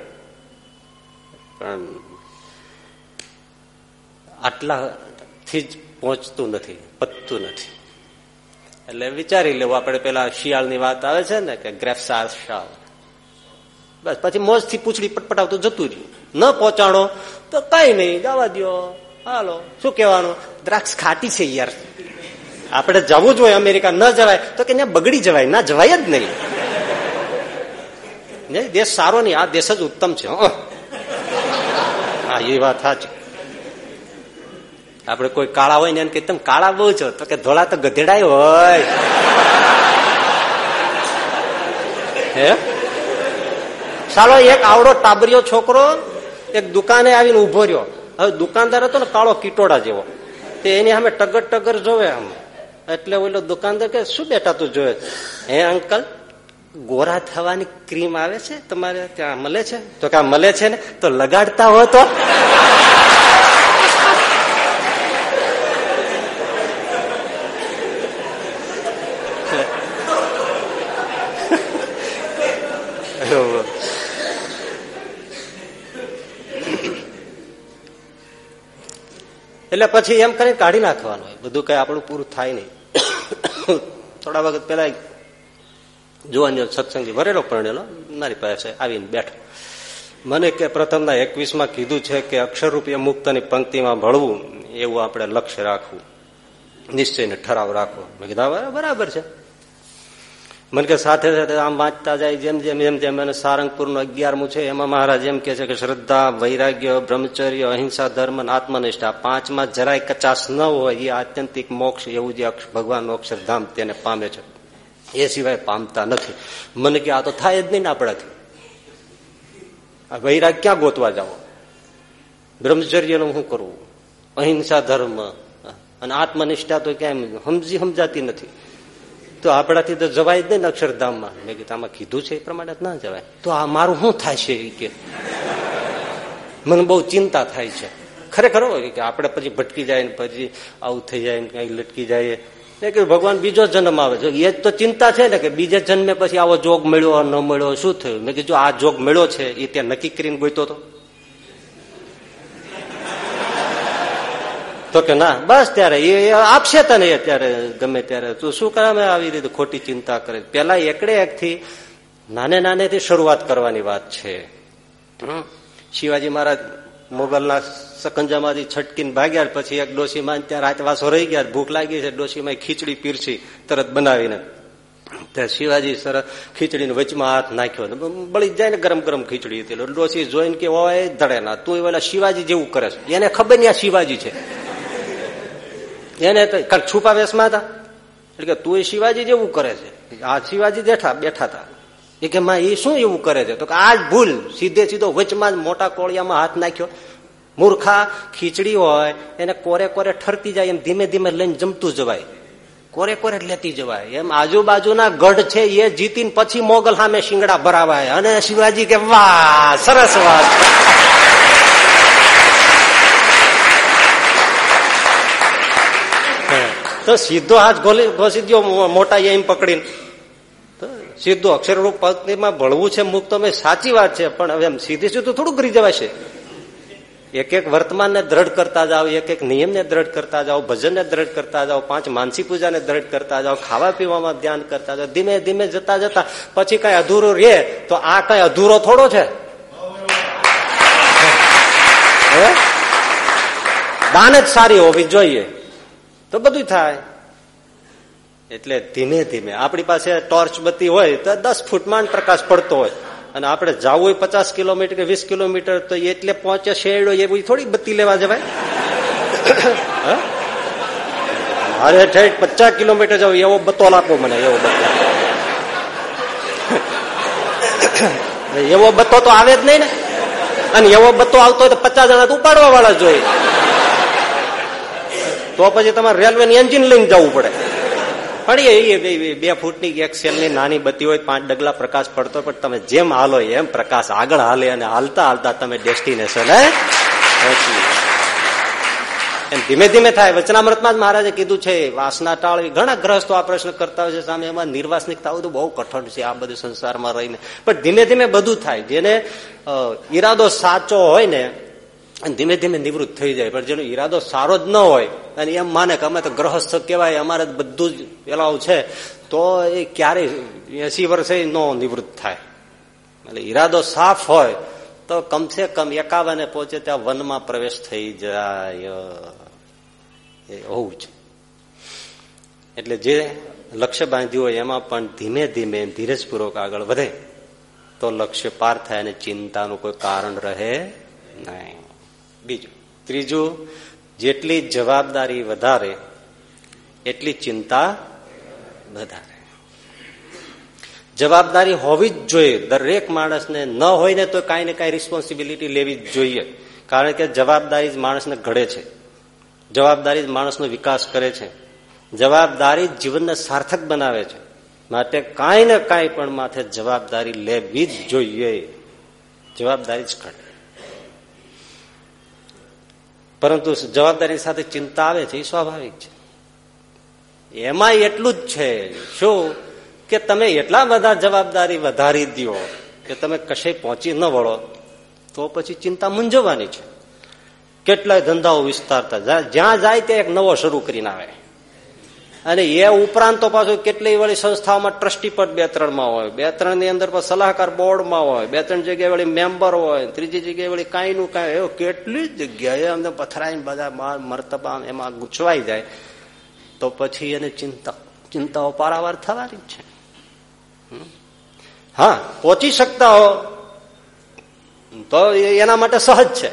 આટલાથી જ પહોંચતું નથી, પતતું નથી. એટલે વિચારી લેવું, આપણે પેલા શિયાળની વાત આવે છે ને, કે ગ્રેફસાર શાલ. બસ, પછી મોજથી પૂછડી પટપટાવતું જતું રહ્યું. ન પહોંચાડો તો કઈ નહીં, જવા દો હાલો, શું કેવાનું દ્રાક્ષ ખાટી છે યાર. આપણે જવું જ હોય અમેરિકા, ન જવાય, તો કે બગડી જવાય, ના જવાય જ નહીં. દેશ સારો નહીં, આ દેશ જ ઉત્તમ છે. એ વાત સાચી. આપડે કોઈ કાળા હોય ને એને કે તમે કાળા બહુ છો, તો કે ધોળા તો ગધેડાય હોય. હે? ચાલો, એક આવડો ટાબરિયો છોકરો એક દુકાને આવીને ઊભો રહ્યો. હવે દુકાનદાર હતો ને કાળો કીટોડા જેવો. તે એની સામે ટગર ટગર જોવે આમ. એટલે ઓલો દુકાનદાર કે, શું બેટા તું જોયે હે, અંકલ ગોરા થવાની ક્રીમ આવે છે? તમારે ત્યાં મળે છે? તો કે મળે છે ને? તો લગાડતા હો તો. એટલે પછી એમ કરીને કાઢી નાખવાનું બધું કઈ આપણું પૂરું થાય નહીં. થોડા વખત પેલા જોવાની સત્સંગી વરેલો પરણેલો, મારી પાસે આવીને બેઠો. મને કે પ્રથમના એકવીસમાં કીધું છે કે અક્ષરરૂપે મુક્તની પંક્તિમાં ભળવું, એવું આપણે લક્ષ્ય રાખવું. નિશ્ચયને ઠરાવ રાખવો. મેં કીધા બરાબર છે. મને કે સાથે સાથે આમ વાંચતા જાય, જેમ જેમ જેમ જેમ એને સારંગપુરનું અગિયારમું છે, એમાં મહારાજ એમ કે છે કે શ્રદ્ધા, વૈરાગ્ય, બ્રહ્મચર્ય, અહિંસા, ધર્મ આત્મનિષ્ઠા પાંચમાં જરાય કચાશ ન હોય, એ આત્યંતિક મોક્ષ, એવું જે ભગવાનનું અક્ષરધામ તેને પામે છે. એ સિવાય પામતા નથી. મને કે આ તો થાય જ નહીં ને આપણાથી. આ વૈરાગ ક્યાં ગોતવા જાઓ? બ્રહ્મચર્યનું શું કરવું અહિંસા ધર્મ. અને આત્મનિષ્ઠા તો ક્યાંય સમજી સમજાતી નથી. તો આપણાથી તો જવાય જ નહીં અક્ષરધામમાં. મેં કીધું, આમાં કીધું છે એ પ્રમાણે ના જવાય. તો આ મારું શું થાય છે કે? મને બહુ ચિંતા થાય છે. ખરેખર હોય કે આપણે પછી ભટકી જાય ને પછી આવું થઈ જાય ને કઈ લટકી જાય. કે ભગવાન બીજો જન્મ આવે છે. એ તો ચિંતા છે ને કે બીજે જન્મે પછી આવો જોગ મળ્યો ન મળ્યો, શું થયું? મેં કીધું, આ જોગ મળ્યો છે, એ ત્યાં નક્કી કરીને ગોઈતો હતો. તો કે ના, બસ ત્યારે, એ આપશે તને ત્યારે, ગમે ત્યારે. તું શું કરે આવી રીતે ખોટી ચિંતા કરે? પેલા એકડે એક થી નાને નાને થી શરૂઆત કરવાની વાત છે. શિવાજી મહારાજ મોગલના સકંજામાંથી છટકીને ભાગ્યા પછી એક ડોશીમાં ત્યાં રાતવાસો રહી ગયા ભૂખ લાગી છે, ડોશીમાં ખીચડી પીરસી, તરત બનાવીને. ત્યાં શિવાજી સરસ ખીચડીને વચમાં હાથ નાખ્યો બળી જાય ને ગરમ ગરમ ખીચડી હતી. ડોસી જોઈને કે હોય ધડે ના, તું પેલા શિવાજી જેવું કરે છે. એને ખબર ને આ શિવાજી છે. એને કાંઈક છુપા વેશમાં હતા. એટલે કે તું શિવાજી જેવું કરે છે. આ શિવાજી બેઠા બેઠા હતા. એ કે માં એ શું એવું કરે છે? તો કે આ જ ભૂલ સીધે સીધો વચમાં જ મોટા કોળિયામાં હાથ નાખ્યો. મૂર્ખા ખીચડી હોય એને કોરે કોરે ઠરતી જાય એમ ધીમે ધીમે લઈને જમતું જવાય. કોરે કોરે લેતી જવાય. એમ આજુબાજુના ગઢ છે એ જીતીને પછી મોગલ સામે શિંગડા ભરાવાય. અને શિવાજી કે વાહ સરસ વાત. તો સીધો હાથ ઘોસી દો મોટા એમ પકડીને. સીધો અક્ષરરૂપ પંક્તિમાં ભળવું છે મુક્ત તો સાચી વાત છે, પણ હવે એમ સીધી સીધું થોડું કરી જવાશે એક એક વર્તમાનને દ્રઢ કરતા જાઓ, એક એક નિયમને દ્રઢ કરતા જાઓ, ભજનને દ્રઢ કરતા જાઓ, પાંચ માનસી પૂજાને દ્રઢ કરતા જાઓ, ખાવા પીવામાં ધ્યાન કરતા જાઓ, ધીમે ધીમે જતા જતા, પછી કઈ અધૂરો રે તો આ કઈ અધૂરો થોડો છે. દાન જ સારી હોવી જોઈએ. તો બધું થાય. એટલે ધીમે ધીમે. આપણી પાસે ટોર્ચ બત્તી હોય તો દસ ફૂટમાં પ્રકાશ પડતો હોય. અને આપણે જવું હોય પચાસ કિલોમીટર કે વીસ કિલોમીટર તો એટલે પહોંચે શેરડો એવી થોડી બત્તી લેવા જવાય. અરે ઠેઠ પચાસ કિલોમીટર જાવ એવો બત્તો આપો મને, એવો બત્તો. એવો બત્તો તો આવે જ નહીં ને. અને એવો બત્તો આવતો હોય તો પચાસ જણા તો ઉપાડવા વાળા જોઈએ તો પછી તમારે રેલવે ની એન્જિન લઈને જવું પડે. પણ એ બે ફૂટની એક સેલની નાની બત્તી હોય, પાંચ ડગલા પ્રકાશ પડતો પણ તમે જેમ હાલો એમ પ્રકાશ આગળ હાલે અને હાલતા હાલતા તમે ડેસ્ટિનેશન એમ ધીમે ધીમે થાય. વચનામૃતમાં જ મહારાજે કીધું છે, વાસના ટાળવી. ઘણા ગ્રહસ્થો આ પ્રશ્ન કરતા હોય છે, સામે એમાં નિર્વાસનિકતા બધું બહુ કઠણ છે આ બધું સંસારમાં રહીને. પણ ધીમે ધીમે બધું થાય. જેને ઈરાદો સાચો હોય ને અને ધીમે ધીમે નિવૃત્ત થઈ જાય. પણ જેનો ઈરાદો સારો જ ન હોય, અને એમ માને કે અમે તો ગ્રહસ્થ કહેવાય, અમારે બધું જ પેલાઓ છે, તો એ ક્યારેય એસી વર્ષે નો નિવૃત્ત થાય. એટલે ઈરાદો સાફ હોય, તો કમસે કમ એકાવને પહોંચે ત્યાં વનમાં પ્રવેશ થઈ જાય. એ હોવું છે એટલે જે લક્ષ્ય બાંધ્યું હોય એમાં પણ ધીમે ધીમે ધીરજપૂર્વક આગળ વધે. તો લક્ષ્ય પાર થાય અને ચિંતાનું કોઈ કારણ રહે નહીં. બીજું, ત્રીજું, જેટલી જવાબદારી વધારે, એટલી ચિંતા વધારે. જવાબદારી હોવી જ જોઈએ. દરેક માણસને ન હોય ને તો કાંઈ ને કાંઈ રિસ્પોન્સિબિલિટી લેવી જ જોઈએ. કારણ કે જવાબદારી જ માણસને ઘડે છે. જવાબદારી જ માણસનો વિકાસ કરે છે. જવાબદારી જ જીવનને સાર્થક બનાવે છે. માટે કાંઈ ને કાંઈ પણ માથે જવાબદારી લેવી જ જોઈએ. જવાબદારી જ ઘડે. પરંતુ જવાબદારી સાથે ચિંતા આવે છે, એ સ્વાભાવિક છે. એમાં એટલું જ છે, શું? કે તમે એટલા બધા જવાબદારી વધારી દો કે તમે કશે પહોંચી ન વળો, તો પછી ચિંતા મૂંઝવવાની છે. કેટલાય ધંધાઓ વિસ્તારતા જ્યાં જાય ત્યાં એક નવો શરૂ કરીને આવે. અને એ ઉપરાંત તો પાછું કેટલી વળી સંસ્થાઓમાં ટ્રસ્ટી પદ બે ત્રણમાં હોય. બે ત્રણની અંદર સલાહકાર બોર્ડમાં હોય. બે ત્રણ જગ્યાએ વળી મેમ્બર હોય. ત્રીજી જગ્યાએ વળી કાંઈ નું કાંઈ. એવું કેટલી જગ્યાએ અમને પથરાઈને બધા મરતબા એમાં ગૂંચવાઈ જાય. તો પછી એને ચિંતા, ચિંતાઓ પારાવાર થવાની છે. હા, પહોંચી શકતા હો. તો એના માટે સહજ છે.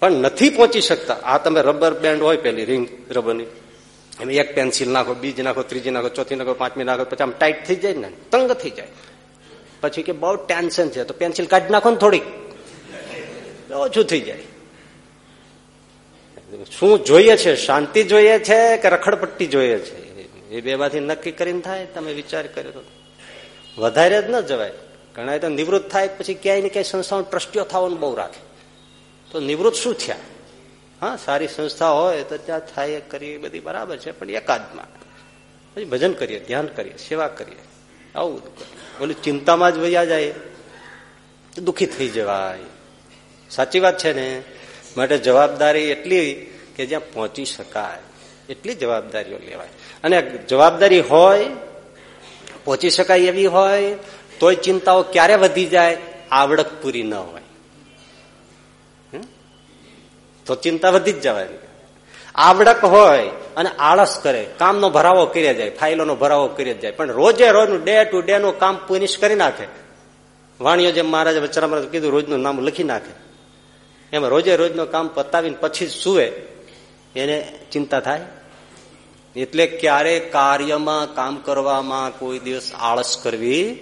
પણ નથી પહોંચી શકતા. આ તમે રબર બેન્ડ હોય પેલી રિંગ, રબરની. એમાં એક પેન્સિલ નાખો, બીજી નાખો, ત્રીજી નાખો, ચોથી નાખો, પાંચમી નાખો, પછી આમ ટાઈટ થઈ જાય ને, તંગ થઈ જાય. પછી કે બહુ ટેન્શન છે, તો પેન્સિલ કાઢી નાખો ને થોડીક. ઓછું થઈ જાય. શું જોઈએ છે? શાંતિ જોઈએ છે કે રખડપટ્ટી જોઈએ છે? એ બે માંથી નક્કી કરીને થાય, તમે વિચાર કર્યો વધારે જ ન જવાય. ઘણા તો નિવૃત્ત થાય, પછી ક્યાંય ને ક્યાંય સંસ્થાઓ ટ્રસ્ટીઓ થવાનું બહુ રાખે. તો નિવૃત્ત શું થયા? હા, સારી સંસ્થા હોય તો ત્યાં થાય કરીએ બધી બરાબર છે, પણ એકાદમાં. પછી ભજન કરીએ, ધ્યાન કરીએ, સેવા કરીએ. આવું બધું બોલું ચિંતામાં જ વયા જાય. દુઃખી થઈ જવાય. સાચી વાત છે ને? માટે જવાબદારી એટલી કે જ્યાં પહોંચી શકાય. એટલી જવાબદારીઓ લેવાય. અને જવાબદારી હોય, પહોંચી શકાય એવી હોય, તોય ચિંતાઓ ક્યારે વધી જાય? આવડત પૂરી ન હોય. તો ચિંતા વધી જ જવાની. આવડક હોય અને આળસ કરે, કામનો ભરાવો કર્યા જાય, ફાઇલોનો ભરાવો કરી જાય, પણ રોજે રોજનું ડે ટુ ડે નું કામ પુનિશ કરી નાખે. વાણીઓ જેમ મહારાજ વચરામાં કીધું, રોજનું નામ લખી નાખે. એમાં રોજે રોજનું કામ પતાવીને પછી સુવે. એને ચિંતા થાય. એટલે ક્યારે કાર્યમાં કામ કરવામાં કોઈ દિવસ આળસ કરવી?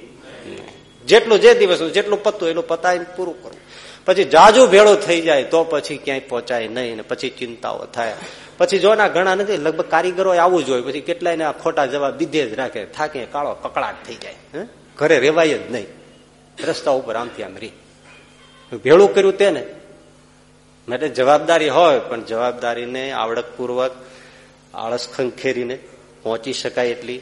જેટલું જે દિવસ જેટલું પતું એટલું પતાવીને પૂરું કરવું. પછી જાજુ ભેળું થઈ જાય તો પછી ક્યાંય પહોંચાય નહીં ને પછી ચિંતાઓ થાય. પછી જો ના ઘણા નથી, લગભગ કારીગરો આવું હોય. પછી કેટલાય ખોટા જવાબ દીધે જ રાખે. થાકે, કાળો કકડાટ થઈ જાય. ઘરે રેવાય જ નહીં. રસ્તા ઉપર આમથી આમ રી. ભેળું કર્યું તેને. માટે જવાબદારી હોય, પણ જવાબદારીને આવડતપૂર્વક આળસ ખંખેરીને પહોંચી શકાય એટલી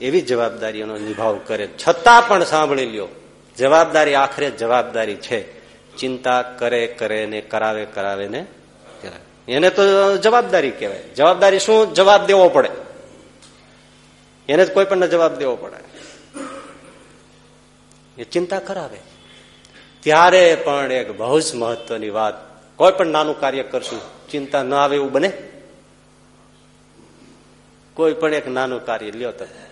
એવી જવાબદારીઓનો નિભાવ કરે. છતાં પણ સાંભળી લ્યો, જવાબદારી આખરે જવાબદારી છે. ચિંતા કરે કરે ને કરાવે કરાવે ને એને તો જવાબદારી કહેવાય. જવાબદારી શું? જવાબ દેવો પડે. એને કોઈ પણ જવાબ દેવો પડે. એ ચિંતા કરાવે. ત્યારે પણ એક બહુ જ મહત્વની વાત, કોઈ પણ નાનું કાર્ય કરશું, ચિંતા ન આવે એવું બને? કોઈ પણ એક નાનું કાર્ય, લ્યો તમે.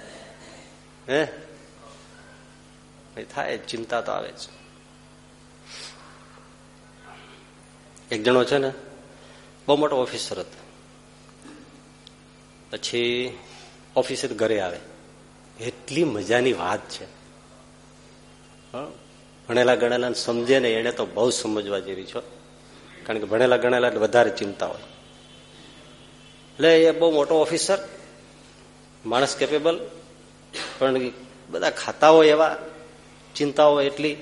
હે? થાય, ચિંતા તો આવે જ. એક જણો છે ને બહુ મોટો ઓફિસર હતો. પછી ઓફિસે ઘરે આવે. એટલી મજાની વાત છે. ભણેલા ગણેલા સમજે ને એને તો બહુ સમજવા જેવી છો. કારણ કે ભણેલા ગણેલા વધારે ચિંતા હોય. એટલે એ બહુ મોટો ઓફિસર માણસ કેપેબલ પણ બધા ખાતા હોય એવા ચિંતાઓ એટલી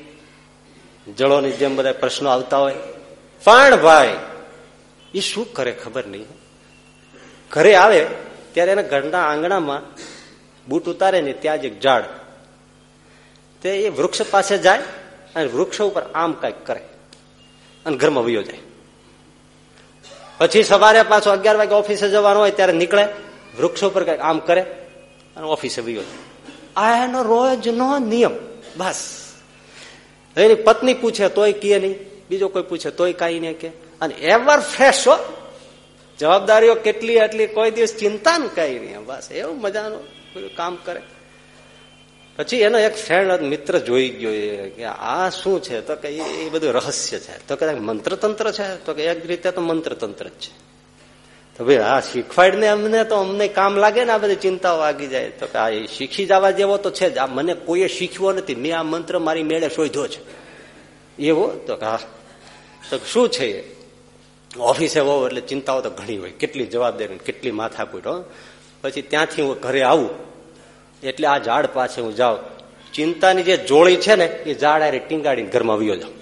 જળોની જેમ બધા પ્રશ્નો આવતા હોય. પણ ભાઈ. એ શું કરે ખબર નહીં. ઘરે આવે ત્યારે એના ઘરના આંગણામાં બૂટ ઉતારે ને ત્યાં જ એક ઝાડ. તે એ વૃક્ષ પાસે જાય અને વૃક્ષ ઉપર આમ કંઈક કરે અને ઘરમાં વયો જાય. પછી સવારે પાછો અગિયાર વાગે ઓફિસે જવાનું હોય ત્યારે નીકળે, વૃક્ષો પર કંઈક આમ કરે અને ઓફિસે વયો જાય. આ એનો રોજનો નિયમ. બસ. એની પત્ની પૂછે તોય કીએ નહીં. બીજો કોઈ પૂછે તોય કઈ નહીં કે. અને એવર ફ્રેશ હો. જવાબદારીઓ કેટલી એટલી કોઈ દિવસ ચિંતા ને કઈ નહીં બસ, એવું મજાનું કામ કરે. પછી એનો એક ફ્રેન્ડ મિત્ર જોઈ ગયો કે આ શું છે? તો કે એ બધું રહસ્ય છે. તો કે મંત્રતંત્ર છે? તો કે એક રીતે તો મંત્રતંત્ર જ છે. તો ભાઈ, આ શીખવાડ ને અમને તો અમને કામ લાગે ને આ બધી ચિંતાઓ વાગી જાય. તો કે આ શીખી જવા જેવો તો છે જ. આ મને કોઈએ શીખવો નથી. મેં આ મંત્ર મારી મેળે શોધ્યો છે. એવો? તો કે હા. તો શું છે? ઓફિસે હોવ એટલે ચિંતાઓ તો ઘણી હોય. કેટલી જવાબદારી કેટલી માથાકૂટ, હો. પછી ત્યાંથી હું ઘરે આવું. એટલે આ ઝાડ પાસે હું જાઉં. ચિંતાની જે જોડી છે ને, એ ઝાડ આરે ટીંગાડીને ઘરમાં વયો જાઉં.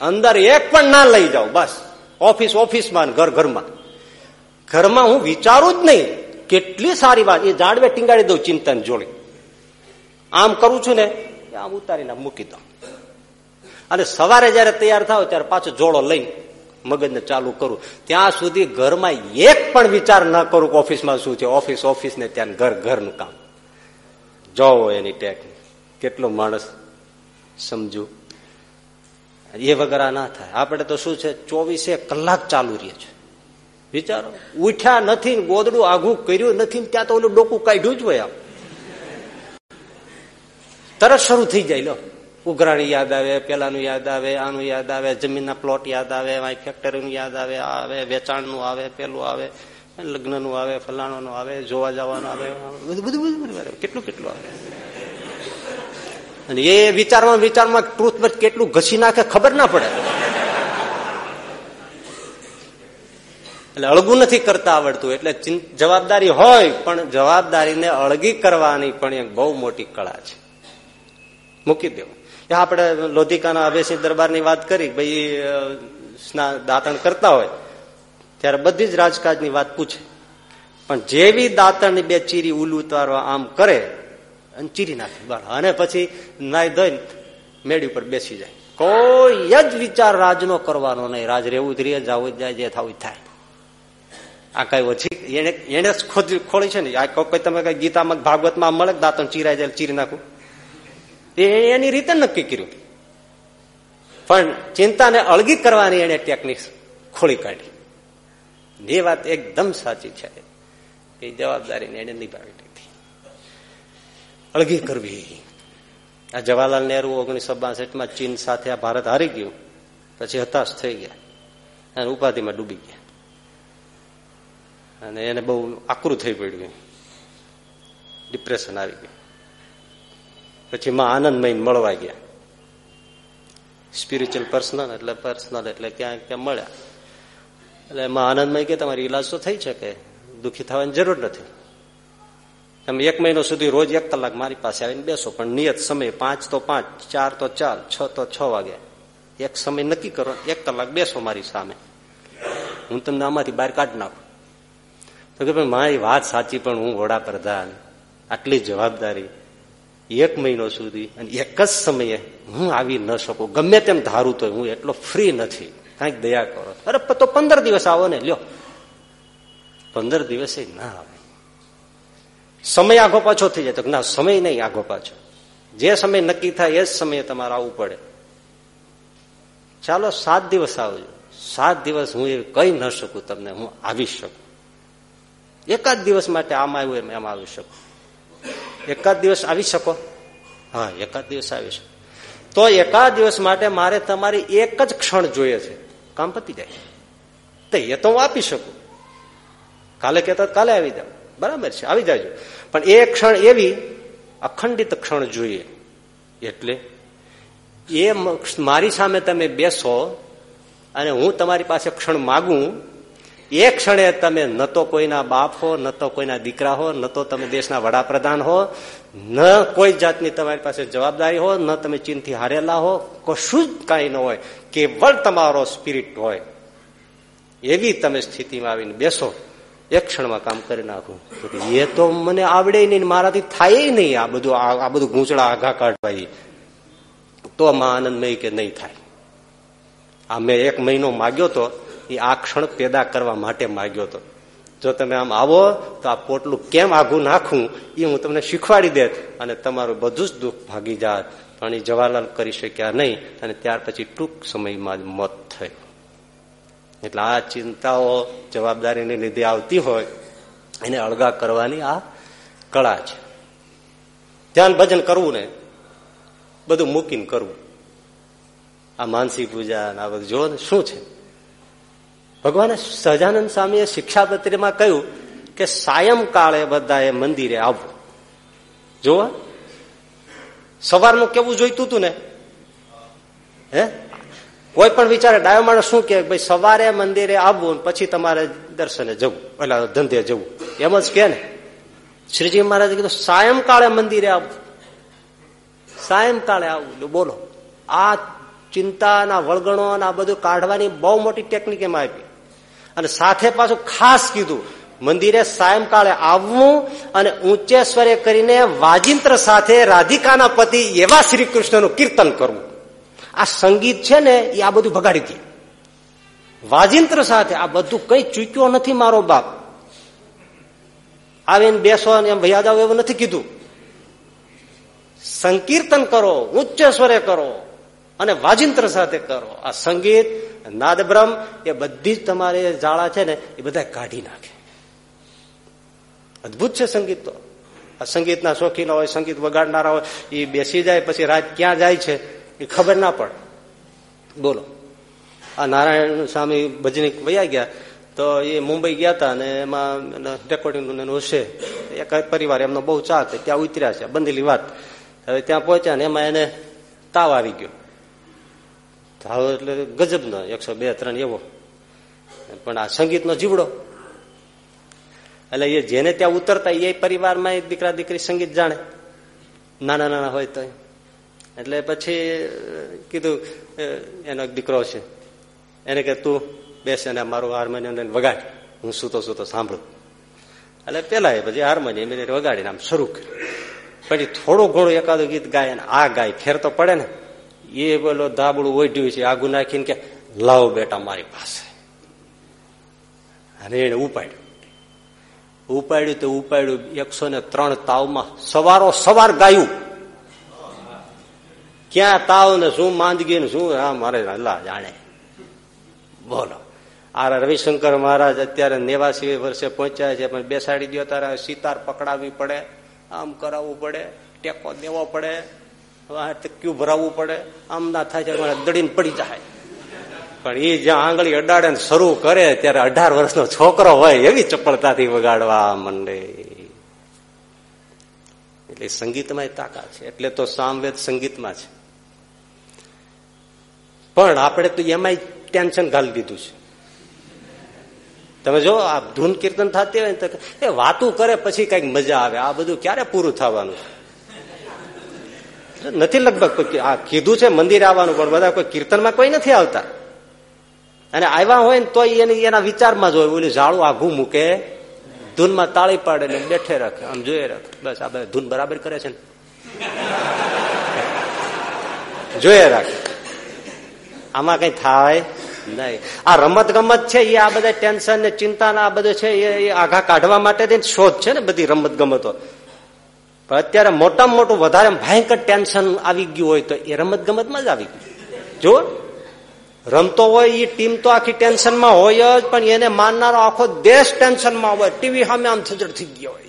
અંદર એક પણ ના લઈ જાઉં, બસ. ઓફિસ ઓફિસમાં ઘર ઘરમાં. ઘરમાં હું વિચારું જ નહીં કેટલી સારી વાત. એ ઝાડવે ટીંગાડી દઉં ચિંતાની જોડી આમ કરું છું ને, આમ ઉતારીને મૂકી દઉં. અને સવારે જયારે તૈયાર થાવ ત્યારે પાછો જોડો લઈ મગજને ચાલુ કરું. ત્યાં સુધી ઘરમાં એક પણ વિચાર ન કરું કે ઓફિસમાં શું છે ઓફિસ ઓફિસ ને ત્યાં ઘર, ઘરનું કામ. જોવો એની ટેકનિક કેટલો માણસ સમજુ. એ વગર ના થાય. આપણે તો શું છે? ચોવીસે કલાક ચાલુ રહે છે. વિચારો. ઉઠ્યા નથી ગોદડું આઘું કર્યું નથી ત્યાં તો ઓલું ડોકું કાઢ્યું જ હોય આમ. તરત શરૂ થઈ જાય, લો. ઉઘરાણી યાદ આવે, પેલાનું યાદ આવે, આનું યાદ આવે, જમીનના પ્લોટ યાદ આવે ફેક્ટરીનું યાદ આવે આવે, વેચાણનું આવે, પેલું આવે, લગ્નનું આવે, ફલાણાનું આવે, જોવા જવાનું આવે, બધું બધું કેટલું કેટલું આવે? અને એ વિચારમાં વિચારમાં ટૂથબ્રશ કેટલું ઘસી નાખે ખબર ના પડે. એટલે અળગું નથી કરતા આવડતું. એટલે જવાબદારી હોય, પણ જવાબદારીને અળગી કરવાની પણ એક બહુ મોટી કળા છે. મૂકી દેવું. આપણે લોધિકાના અભેસિંહ દરબારની વાત કરી ભાઈ દાંતણ કરતા હોય, ત્યારે બધી જ રાજકાજની વાત પૂછે. પણ જેવી દાંતણની બે ચીરી ઉલું ઉતારવા આમ કરે, અને ચીરી નાખે બરાબર અને પછી નાઈ ધોઈને મેળી ઉપર બેસી જાય. કોઈ જ વિચાર રાજનો કરવાનો નહીં. રાજ રહેવું જ રે જવું જાય, જે થવું થાય. આ કઈ ઓછી, એને એને ખોળી છે ને. આ કોઈ તમે કઈ ગીતામાં ભાગવતમાં મળે દાંતણ ચીરાઈ જાય, ચીરી નાખું? એ એની રીતે નક્કી કર્યું. પણ ચિંતાને અળગી કરવાની એને ટેકનિક ખોળી કાઢી. એ વાત એકદમ સાચી છે એ જવાબદારીને એને નિભાવી લીધી. અળગી કરવી. આ જવાહરલાલ નહેરુ ઓગણીસો બાસઠમાં ચીન સાથે આ ભારત હારી ગયું. પછી હતાશ થઈ ગયા. અને ઉપાધિમાં ડૂબી ગયા. અને એને બહુ આકરું થઈ પડ્યું. ડિપ્રેશન આવી ગયું. પછી માં આનંદમય મળવા ગયા. સ્પિરિચ્યુઅલ પર્સનલ એટલે પર્સનલ એટલે ક્યાં ક્યાં મળ્યા. એટલે એમાં આનંદમય કે તમારી ઈલાજ તો થઈ શકે દુઃખી થવાની જરૂર નથી? તમે એક મહિનો સુધી રોજ એક કલાક મારી પાસે આવીને બેસો, પણ નિયત સમય પાંચ તો પાંચ, ચાર તો ચાર, છ તો છ વાગે. એક સમય નક્કી કરો, એક કલાક બેસો મારી સામે. હું તમને આમાંથી બહાર કાઢી નાખું. તો કે ભાઈ, મારી વાત સાચી, પણ હું વડાપ્રધાન. આટલી જવાબદારી. એક મહિનો સુધી અને એક જ સમયે હું આવી ન શકું. ગમે તેમ ધારું તો હું એટલો ફ્રી નથી. કાંઈક દયા કરો. અરે તો પંદર દિવસ આવો ને, લ્યો. પંદર દિવસે ના આવે. સમય આગો પાછો થઈ જાય તો ના, સમય નહીં આગો પાછો. જે સમય નક્કી થાય એ જ સમયે તમારે આવવું પડે. ચાલો, સાત દિવસ આવજો. સાત દિવસ હું એ કહી ન શકું તમને, હું આવી શકું. એકાદ દિવસ માટે આમ આવ્યું એમ એમ આવી શકું. એકાદ દિવસ આવી શકો? હા, એકાદ દિવસ આવી શકો. તો એકાદ દિવસ માટે મારે તમારી એક જ ક્ષણ જોઈએ છે. કામ પતી જાય. તો એ તો હું આપી શકું. કાલે કહેતા કાલે આવી જાવ બરાબર છે, આવી જાજો. પણ એ ક્ષણ એવી, અખંડિત ક્ષણ જોઈએ. એટલે એ મારી સામે તમે બેસો અને હું તમારી પાસે ક્ષણ માગું એ ક્ષણે તમે ન તો કોઈના બાપ હો, ન તો કોઈના દીકરા હો, ન તો તમે દેશના વડાપ્રધાન હો, ન કોઈ જાતની તમારી પાસે જવાબદારી હો, ન તમે ચીનથી હારેલા હો, કશું જ કાંઈ ન હોય, કેવળ તમારો સ્પિરિટ હોય. એવી તમે સ્થિતિમાં આવીને બેસો એક ક્ષણમાં કામ કરી નાખું. એ તો મને આવડે નહીં મારાથી થાય નહીં આ બધું આ બધું ગૂંચડા આઘા કાઢવા તો આમાં આનંદમય કે નહીં થાય? આ મેં એક મહિનો માગ્યો તો એ આ ક્ષણ પેદા કરવા માટે માગ્યો હતો જો તમે આમ આવો, તો આ પોટલું કેમ આઘું નાખું, એ હું તમને શીખવાડી દેત અને તમારું બધું જ દુઃખ ભાગી જાત. પણ એ જવાહરલાલ કરી શક્યા નહીં અને ત્યાર પછી ટૂંક સમયમાં જ મોત થયું. એટલે આ ચિંતાઓ જવાબદારીને લીધે આવતી હોય, એને અળગા કરવાની આ કળા છે. ધ્યાન ભજન કરવું ને, બધું મૂકીને કરવું. આ માનસી પૂજા આ બધું જો ને, શું છે? ભગવાને સહજાનંદ સ્વામીએ શિક્ષાપત્રીમાં કહ્યું કે સાયંકાળે બધાએ મંદિરે આવવું જોવા. સવારનું કેવું જોઈતું હતું ને? હે? કોઈ પણ વિચારે, ડાયો માણસ શું કે ભાઈ, સવારે મંદિરે આવવું પછી તમારે દર્શને જવું. એટલે ધંધે જવું. એમ જ કે ને. શ્રીજી મહારાજે કીધું સાયંકાળે મંદિરે આવવું સાયંકાળે આવવું બોલો. આ ચિંતાના વળગણો આ બધું કાઢવાની બહુ મોટી ટેકનિક એમાં આપી. અને સાથે પાછું ખાસ કીધું, મંદિરે સાયંકાળે આવવું અને ઊંચે સ્વરે કરીને વાજિંત્ર સાથે રાધિકાના પતિ એવા શ્રી કૃષ્ણનું કીર્તન કરવું. આ સંગીત છે ને, એ આ બધું ભગાડી દે. વાજિંત્ર સાથે આ બધું કઈ ચૂક્યો નથી મારો બાપ. આવીને બેસો એમ ભૈયા જાવ એવું નથી કીધું. સંકીર્તન કરો ઉચ્ચ સ્વરે કરો. અને વાજિંત્ર સાથે કરો. આ સંગીત, નાદબ્રહ્મ, એ બધી જ તમારે જાળા છે ને, એ બધા કાઢી નાખે. અદભુત છે સંગીત તો. આ સંગીતના શોખીનો હોય, સંગીત વગાડનારા હોય, એ બેસી જાય, પછી રાત ક્યાં જાય છે, એ ખબર ના પડે. બોલો. આ નારાયણ સ્વામી ભજની વયા ગયા, તો એ મુંબઈ ગયા હતા અને એમાં રેકોર્ડિંગ હશે. એક પરિવાર એમનો બહુ ચા ત્યાં ઉતર્યા છે બંધેલી વાત. હવે ત્યાં પહોંચ્યા ને એમાં એને તાવ આવી ગયો. તાવ એટલે ગજબનો એકસો બે, ત્રણ એવો. પણ આ સંગીતનો જીવડો. એટલે એ જેને ત્યાં ઉતરતા એ પરિવારમાં એક દીકરા, દીકરી સંગીત જાણે. નાના નાના હોય તો એટલે પછી કીધું એનો એક દીકરો છે. એને કે, તું બેસ અને મારું હાર્મોનિયમ વગાડ. હું સૂતો સૂતો સાંભળું. એટલે પેલા એ પછી હાર્મોનિયમ વગાડીને આમ શરૂ કર્યું. પછી થોડું ઘણું એકાદું ગીત ગાય અને આ ગાય, ફેર તો પડે ને. એ બોલો ધાબડું ઓઢ્યું છે, આગું નાખીને કે, લાવ બેટા મારી પાસે. અને એને ઉપાડ્યું. ઉપાડ્યું તો ઉપાડ્યું, એકસો ને ત્રણ તાવમાં સવારો સવાર ગાયું. ક્યાં તાવ ને શું માંદગી ને શું? હા, મારે અલ્લાહ જાણે. બોલો. આ રવિશંકર મહારાજ અત્યારે નેવાસી વર્ષે પહોંચ્યા છે, પણ બેસાડી દો તારે સિતાર પકડાવવી પડે, આમ કરાવવું પડે, ટેકો દેવો પડે. ક્યુ ભરાવવું પડે? આમ ના થાય છે દડીને પડી જાય. પણ એ જ્યાં આંગળી અડાડે શરૂ કરે ત્યારે અઢાર વર્ષનો છોકરો હોય એવી ચપળતાથી વગાડવા મંડે. એટલે સંગીતમાં તાકાત છે. એટલે તો સામવેદ સંગીતમાં છે. પણ આપણે તો એમાં ટેન્શન ઘાલી દીધું છે. તમે જો, આ ધૂન કીર્તન થતી હોય ને તો એ વાતું કરે, પછી કંઈક મજા આવે. આ બધું ક્યારે પૂરું થવાનું? નથી લગભગ આ કીધું છે, મંદિર આવવાનું, પણ બધા કોઈ કીર્તનમાં કોઈ નથી આવતા. અને આવ્યા હોય ને તો એની વિચારમાં જ હોય ઝાડું આઘું મૂકે, ધૂનમાં તાળી પાડે ને બેઠે રાખે, આમ જોઈએ રાખે. બસ, આ ધૂન બરાબર કરે છે ને. જોઈએ રાખે. આમાં કઈ થાય નહીં. આ રમત ગમત છે એ આ બધા ટેન્શન ને ચિંતા આ બધું છે એ આઘા કાઢવા માટે શોધ છે ને બધી રમત ગમતો. અત્યારે મોટામાં મોટું વધારે ભયંકર ટેન્શન આવી ગયું હોય તો એ રમત ગમતમાં જ આવી ગયું. જો રમતો હોય એ ટીમ તો આખી ટેન્શનમાં હોય જ, પણ એને માનનારો આખો દેશ ટેન્શનમાં હોય. ટીવી સામે આમ થજડ થઈ ગયો હોય.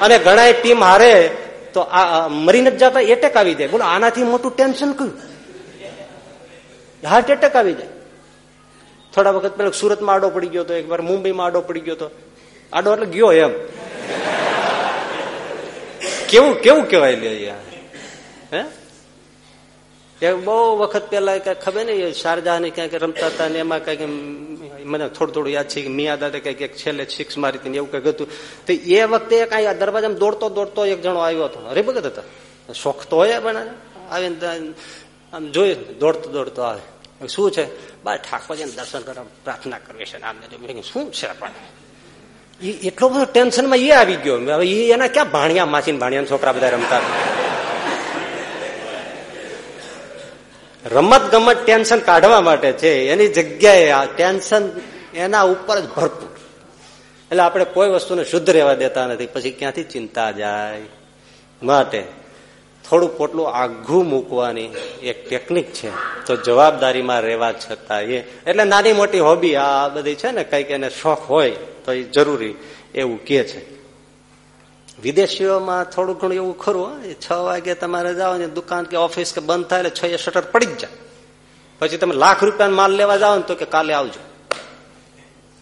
અને ઘણા ટીમ હારે તો આ મરીને જ જતા એટેક આવી જાય. બોલો, આનાથી મોટું ટેન્શન કયું? હાર્ટ એટેક આવી જાય. થોડા વખત પેલા સુરતમાં આડો પડી ગયો હતો, એકવાર મુંબઈમાં આડો પડી ગયો હતો. આડો એટલે ગયો એમ. કેવું કેવું કેવાય લે હે? બહુ વખત પેલા કઈ ખબર ને શારજા ને ક્યાંક રમતા હતા ને એમાં કંઈક મને થોડું થોડું યાદ છે કે મિયા દાદા કંઈક છેલ્લે સિક્સ મારી હતી એવું કંઈક હતું. તો એ વખતે કઈ દરવાજામાં દોડતો દોડતો એક જણો આવ્યો હતો. અરે ભગત હતા. શોખ તો હોય પણ આવીને આમ જોઈ દોડતો દોડતો આવે. શું છે? બા, ઠાકોરજીને દર્શન કરવા પ્રાર્થના કરવી છે આમ શું છે પણ? એટલો બધો ટેન્શનમાં એ આવી ગયો. હવે એના ક્યાં ભાણિયા માસી ભાણિયા છોકરા બધા રમતા? રમત ગમત ટેન્શન કાઢવા માટે છે. એની જગ્યાએ આ ટેન્શન એના ઉપર જ ભરપૂર. એટલે આપણે કોઈ વસ્તુને શુદ્ધ રહેવા દેતા નથી. પછી ક્યાંથી ચિંતા જાય? માટે થોડું પોટલું આઘું મૂકવાની એક ટેકનિક છે. તો જવાબદારીમાં રહેવા છતાં એ. એટલે નાની મોટી હોબી આ બધી છે ને, કંઈક એને શોખ હોય તો એ જરૂરી એવું કે છે. વિદેશીઓમાં થોડું ઘણું એવું ખરું છ વાગે તમારે જાઓ ને દુકાન કે ઓફિસ કે બંધ થાય એટલે છ એ શટર પડી જ જાય. પછી તમે લાખ રૂપિયા માલ લેવા જાઓ ને તો કે કાલે આવજો.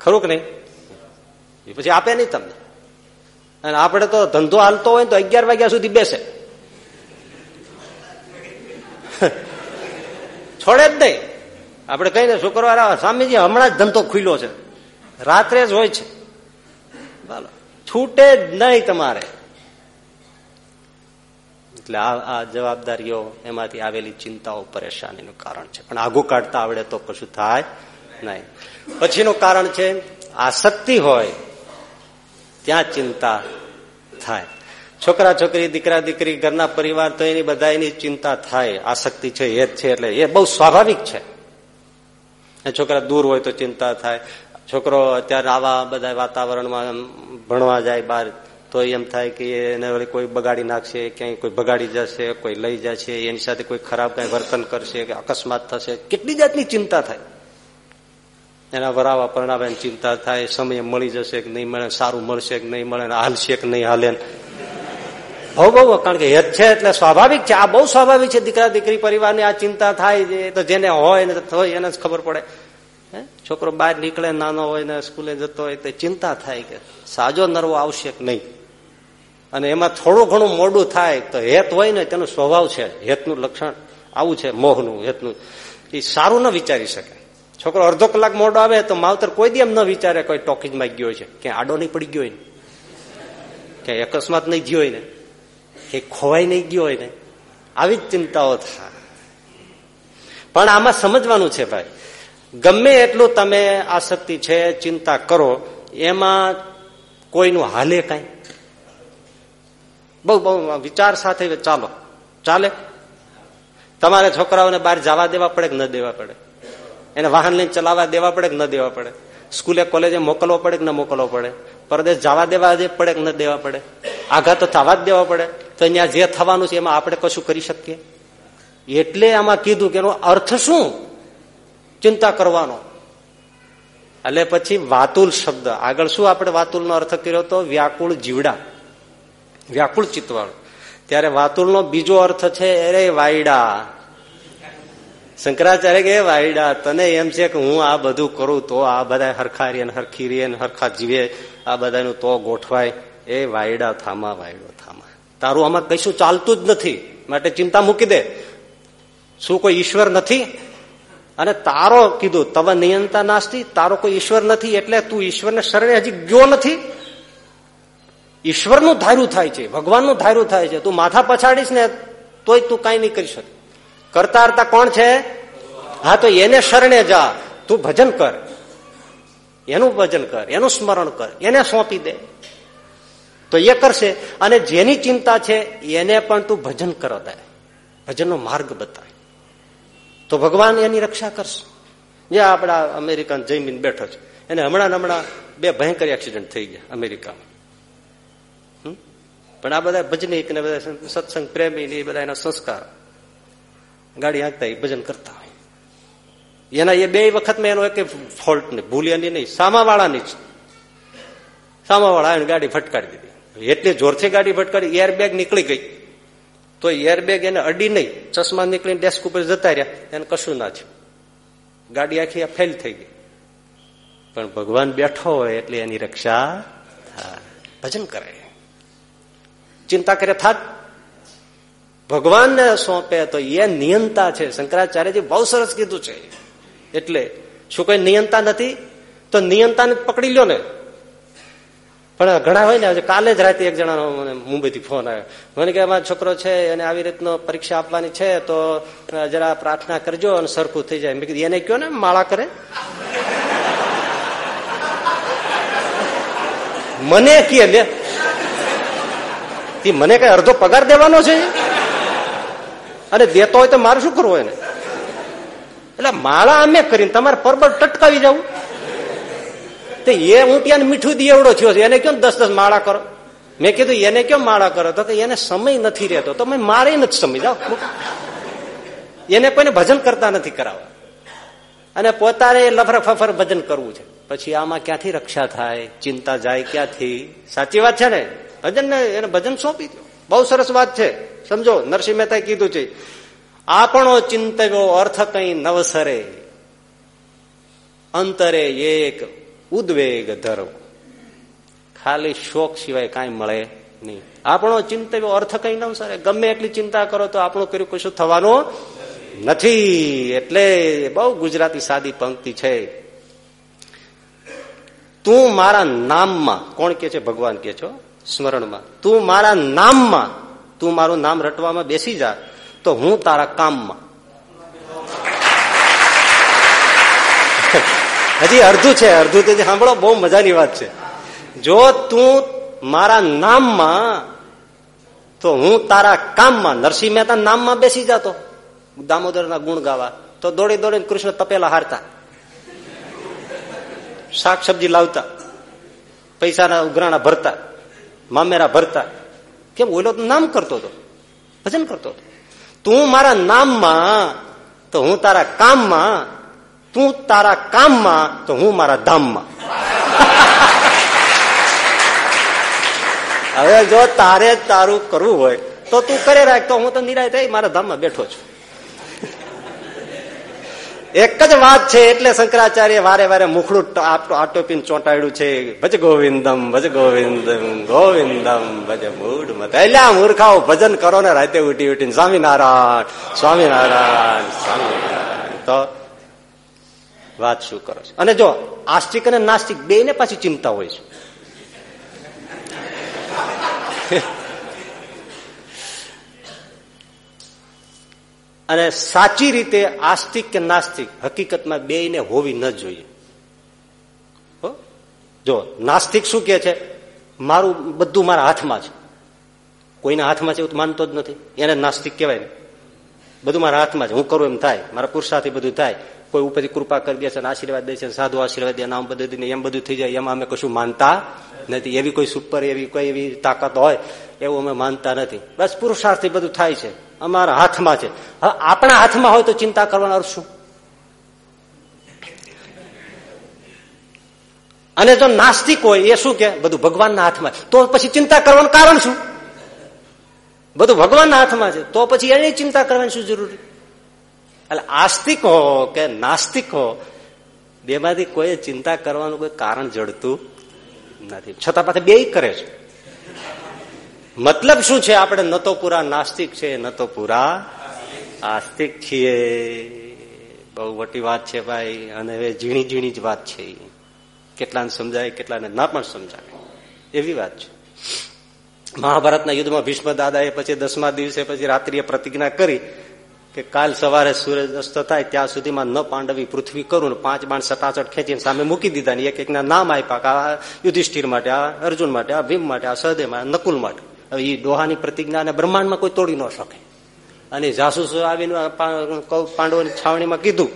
ખરું કે નહીં? પછી આપે નહીં તમને. અને આપણે તો ધંધો હાલતો હોય તો અગિયાર વાગ્યા સુધી બેસે. છોડે જ નહીં. આપણે કહીને શુક્રવાર સ્વામીજી, હમણાં જ ધંધો ખુલ્યો છે. રાત્રે જ હોય છે. ચાલો. છૂટે જ નહીં તમારે. એટલે આ જવાબદારીઓ એમાંથી આવેલી ચિંતાઓ પરેશાનીનું કારણ છે. પણ આગું કાઢતા આવડે તો કશું થાય નહીં. પછીનું કારણ છે આસક્તિ હોય, ત્યાં ચિંતા થાય. છોકરા, છોકરી, દીકરા, દીકરી, ઘરના પરિવાર તો એની બધા એની ચિંતા થાય, આસક્તિ છે, એ જ છે એટલે એ બહુ સ્વાભાવિક છે. છોકરા દૂર હોય તો ચિંતા થાય. છોકરો અત્યારે આવા બધા વાતાવરણમાં ભણવા જાય બહાર, તો એમ થાય કે એને કોઈ બગાડી નાખશે, ક્યાંય કોઈ બગાડી જશે, કોઈ લઈ જશે, એની સાથે કોઈ ખરાબ કઈ વર્તન કરશે, કે અકસ્માત થશે, કેટલી જાતની ચિંતા થાય. એના વરાવા પરણાવે ચિંતા થાય, સમય મળી જશે કે નહીં મળે, સારું મળશે કે નહીં મળે હાલશે કે નહીં હાલે બહુ બહુ કારણ કે હેત છે એટલે સ્વાભાવિક છે. આ બહુ સ્વાભાવિક છે દીકરા દીકરી પરિવારની આ ચિંતા થાય તો જેને હોય ને હોય એને જ ખબર પડે. છોકરો બહાર નીકળે, નાનો હોય ને સ્કૂલે જતો હોય, તો ચિંતા થાય કે સાજો નરવો આવશે કે નહીં? અને એમાં થોડું ઘણું મોડું થાય તો હેત હોય ને તેનો સ્વભાવ છે. હેતનું લક્ષણ આવું છે, મોહનું, હેતનું. એ સારું ન વિચારી શકે. છોકરો અડધો કલાક મોડો આવે તો માવતર કોઈ દી એમ ન વિચારે કોઈ ટોકીજમાં ગયો છે. કે આડો નહીં પડી ગયો હોય કે અકસ્માત નહીં ગયો હોય ને. કે ખોવાઈ નહીં ગયો હોય ને આવી જ ચિંતાઓ થાય. પણ આમાં સમજવાનું છે ભાઈ, ગમે એટલું તમે આસક્તિ છે, ચિંતા કરો, એમાં કોઈનું હાલે કઈ? બહુ બહુ વિચાર સાથે ચાલો. ચાલે? તમારે છોકરાઓને બહાર જવા દેવા પડે કે ન દેવા પડે? એને વાહન લઈને ચલાવવા દેવા પડે કે ન દેવા પડે? સ્કૂલે, કોલેજે મોકલવો પડે કે ન મોકલવો પડે? પરદેશ જવા દેવા પડે કે ન દેવા પડે? આઘાત તો થવા જ દેવા પડે. તો અહીંયા જે થવાનું છે એમાં આપણે કશું કરી શકીએ? એટલે આમાં કીધું કે એનો અર્થ શું? ચિંતા કરવાનો. એટલે પછી વાતુલ શબ્દ. આગળ શું આપણે વાતુલનો અર્થ કર્યો હતો વ્યાકુળ જીવડા. વ્યાકુળ ચિત્તવાળું. ત્યારે વાતુલનો બીજો અર્થ છે, અરે વાયડા. શંકરાચાર્ય કે વાયડા, તને એમ છે કે હું આ બધું કરું તો આ બધા હરખા રે હરખી રે હરખા જીવે. આ બધાનું તો ગોઠવાય. એ વાયડા થામા, વાયડો થામા. તારું આમાં કશું ચાલતું જ નથી. માટે ચિંતા મૂકી દે. શું કોઈ ઈશ્વર નથી? અને તારો કીધું, તવ નિયંતા નાસ્તી, તારો કોઈ ઈશ્વર નથી, એટલે તું ઈશ્વરને શરણે હજી ગયો નથી. ઈશ્વરનું ધાર્યું થાય છે, ભગવાનનું ધાર્યું થાય છે. તું માથા પછાડીશ ને તોય તું કઈ નહીં કરી શકે. કરતા કરતા કોણ છે? હા, તો એને શરણે જા. તું ભજન કર. એનું ભજન કર, એનું સ્મરણ કર, એને સોંપી દે. તો એ કરશે અને જેની ચિંતા છે એને પણ તું ભજન કરો દે. ભજનનો માર્ગ બતાય. તો ભગવાન એની રક્ષા કરશે. જે આપણા અમેરિકન જમીન બેઠો છે, એને હમણાં હમણાં બે ભયંકર એક્સિડન્ટ થઈ ગયા અમેરિકામાં. પણ આ બધા ભજનીક ને બધા સત્સંગ પ્રેમી ને એ બધા એના સંસ્કાર ગાડી હાંકતા એ ભજન કરતા. એના એ બે વખતમાં એનો એક ફોલ્ટ ને ભૂલ એની નહીં, સામાવાળાની જ. સામાવાળા એને ગાડી ફટકારી દીધી. એટલી જોરથી ગાડી ફટકારી એરબેગ નીકળી ગઈ. તો એરબેગ એને અડી નહીં, ચશ્મા નીકળીને ડેસ્ક ઉપર જતા રહ્યા. એને કશું ના થયું. ગાડી આખી ફેલ થઈ ગઈ. પણ ભગવાન બેઠો હોય એટલે એની રક્ષા ભજન કરે. ચિંતા કરે થાત ભગવાનને સોંપે તો એ નિયંતા છે. શંકરાચાર્યજી બહુ સરસ કીધું છે. એટલે શું કોઈ નિયંતા નથી? તો નિયંતાને પકડી લ્યો ને. પણ ઘણા હોય ને કાલે જ રાતે એક જણાનો મુંબઈથી ફોન આવ્યો. મને કે અમારો છોકરો છે, એને આવી રીતનો પરીક્ષા આપવાની છે, તો જરા પ્રાર્થના કરજો અને સરખું થઈ જાય. મેં એને કયો ને? માળા કરે. મને કે, લે. મને કઈ અડધો પગાર દેવાનો છે? અને દેતો હોય તો મારે શું કરવું એને? એટલે માળા અમે કરીને તમારે પરબળ ટટકાવી જવું તો એ હું મીઠું દી થયો છે, એને કેમ દસ દસ માળા કરો? મેં કીધું, એને કેમ માળા કરો? તો કે, એને સમય નથી રહેતો. તો મેં મારે નથી સમજાવ એને કોઈને ભજન કરતા નથી કરાવવા. અને પોતાને લફર ફફર ભજન કરવું છે. પછી આમાં ક્યાંથી રક્ષા થાય? ચિંતા જાય ક્યાંથી? સાચી વાત છે ને? ભજન ને એને ભજન સોંપી દો બહુ સરસ વાત છે. સમજો, નરસિંહ મહેતાએ કીધું છે આપણો ચિંતવ્યો અર્થ કઈ નવસરે. અંતરે એક ઉદ્વેગ ધરો ખાલી શોક સિવાય કાંઈ મળે નહીં. આપણો ચિંતવ્યો અર્થ કઈ નવસરે. ગમે એટલી ચિંતા કરો તો આપણું કર્યું કશું થવાનું નથી. એટલે બહુ ગુજરાતી સાદી પંક્તિ છે. તું મારા નામમાં, કોણ કે છે? ભગવાન કે છો સ્મરણમાં. તું મારા નામમાં, તું મારું નામ રટવામાં બેસી જા. તો હું તારા કામમાં. હજી અડધું છે અડધું તો સાંભળો, બહુ મજાની વાત છે. જો તું મારા નામમાં, તો હું તારા કામમાં, નરસિંહ મહેતા નામમાં બેસી જાતો. દામોદરના ગુણ ગાવા. તો દોડી દોડીને કૃષ્ણ તપેલા હારતા. શાક સબ્જી લાવતા. પૈસાના ઉઘરાણા ભરતા. મામેરા ભરતા. કેમ ઓલો નામ કરતો હતો? ભજન કરતો હતો. તું મારા નામમાં, તો હું તારા કામમાં, તું તારા કામમાં, તો હું મારા ધામમાં. હવે જો તારે તારું કરવું હોય, તો તું કરે રાખ, તો હું તો નિરાય થઈ મારા ધામમાં બેઠો છું. એક જ વાત છે એટલે શંકરાચાર્ય વારે વારે મુખડું આટોપીને ચોંટાડ્યું છે, ભજ ગોવિંદમ ભજ ગોવિંદમ ગોવિંદમ, ભજ મૂડ મત. મૂર્ખાઓ ભજન કરો ને રાતે ઉઠી ઉઠીને, સ્વામિનારાયણ સ્વામિનારાયણ સ્વામિનારાયણ. તો વાત શું કરો છો? અને જો આસ્તિક અને નાસ્તિક બે ને પાછી ચિંતા હોય છે. અને સાચી રીતે આસ્તિક કે નાસ્તિક, હકીકતમાં બે ને હોવી ન જોઈએ. જો, નાસ્તિક શું કે છે? મારું, બધું મારા હાથમાં છે. કોઈના હાથમાં છે એવું માનતો જ નથી. એને નાસ્તિક કહેવાય ને. બધું મારા હાથમાં છે. હું કરું એમ થાય. મારા પુરુષાથી બધું થાય. કોઈ ઉપરથી કૃપા કરી દે છે આશીર્વાદ દે છે સાધુ આશીર્વાદ દે નામ બધું એમ બધું થઈ જાય. એમાં અમે કશું માનતા નથી. એવી કોઈ સુપર, એવી કોઈ એવી તાકાત હોય એવું અમે માનતા નથી. બસ પુરુષાર્થી બધું થાય છે. અમારા હાથમાં છે. હવે આપણા હાથમાં હોય તો ચિંતા કરવાનો અર્થ શું? અને જો નાસ્તિક હોય, એ શું કે? બધું ભગવાનના હાથમાં તો પછી ચિંતા કરવાનું કારણ શું? બધું ભગવાનના હાથમાં છે. તો પછી એની ચિંતા કરવાની શું જરૂરી? એટલે આસ્તિક હો કે નાસ્તિક હો, બેમાંથી કોઈ ચિંતા કરવાનું કોઈ કારણ જડતું નથી. છતાં પાછા બે કરે છે. મતલબ શું છે? આપણે ન તો પૂરા નાસ્તિક છે ન તો પૂરા આસ્તિક છીએ. બહુ મોટી વાત છે ભાઈ, અને હવે ઝીણી ઝીણી જ વાત છે કેટલાને સમજાય, કેટલાને ના પણ સમજાય. એવી વાત છે. મહાભારતના યુદ્ધમાં ભીષ્મ દાદાએ પછી દસમા દિવસે પછી રાત્રિએ પ્રતિજ્ઞા કરી કે કાલ સવારે સૂરજ અસ્ત થાય, ત્યાં સુધીમાં ન પાંડવી પૃથ્વી કરું પાંચ બાણ સતાસઠ ખેંચીને સામે મૂકી દીધા ને એક એકના નામ આપ્યા આ યુધિષ્ઠિર માટે, આ અર્જુન માટે, આ ભીમ માટે, આ સહદેવ નકુલ માટે. હવે એ ડોહાની પ્રતિજ્ઞાને બ્રહ્માંડમાં કોઈ તોડી ન શકે. અને જાસૂસ આવીને પાંડવોની છાવણીમાં કીધું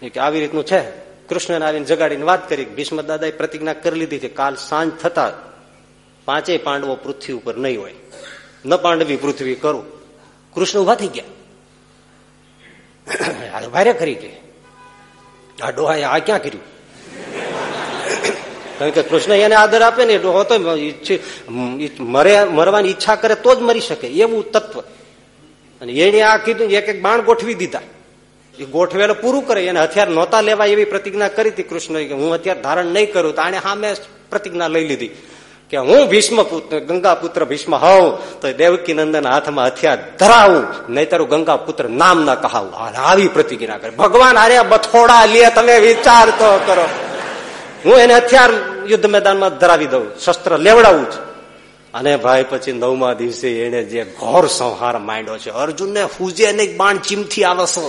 કે આવી રીતનું છે. કૃષ્ણને આવીને જગાડીને વાત કરી ભીષ્મ દાદાએ પ્રતિજ્ઞા કરી લીધી છે. કાલ સાંજ થતા પાંચેય પાંડવો પૃથ્વી ઉપર નહીં હોય. ન પાંડવી પૃથ્વી કરું. કૃષ્ણ ઊભા થઈ ગયા. ભારે ખરી કે? આ ડોહાએ આ ક્યાં કર્યું? કારણ કે કૃષ્ણ એને આદર આપે ને ડોહો હોતો મરે, મરવાની ઈચ્છા કરે તો જ મરી શકે, એવું તત્વ. અને એને આ કીધું, એક એક બાણ ગોઠવી દીધા. એ ગોઠવેલો પૂરું કરે, એને હથિયાર નહોતા લેવા એવી પ્રતિજ્ઞા કરી હતી કૃષ્ણ હું હથિયાર ધારણ નહીં કરું, તો આને સામે પ્રતિજ્ઞા લઈ લીધી. કે હું ભીષ્મ પુત્ર ગંગા પુત્ર ભીષ્મ હોઉં, તો દેવકી નંદન હાથમાં હથિયાર ધરાવું, નહીતર ગંગા પુત્ર નામ ના કહાવું આવી પ્રતિજ્ઞા કરે. ભગવાન આર્યા બથોડા લે, તમે વિચાર તો કરો. હું એને હથિયાર યુદ્ધ મેદાનમાં ધરાવી દઉં, શસ્ત્ર લેવડાવું છું. અને ભાઈ પછી નવમા દિવસે એને જે ઘોર સંહાર માંડ્યો છે, અર્જુનને હુજે ને બાણ ચીમથી આવે છે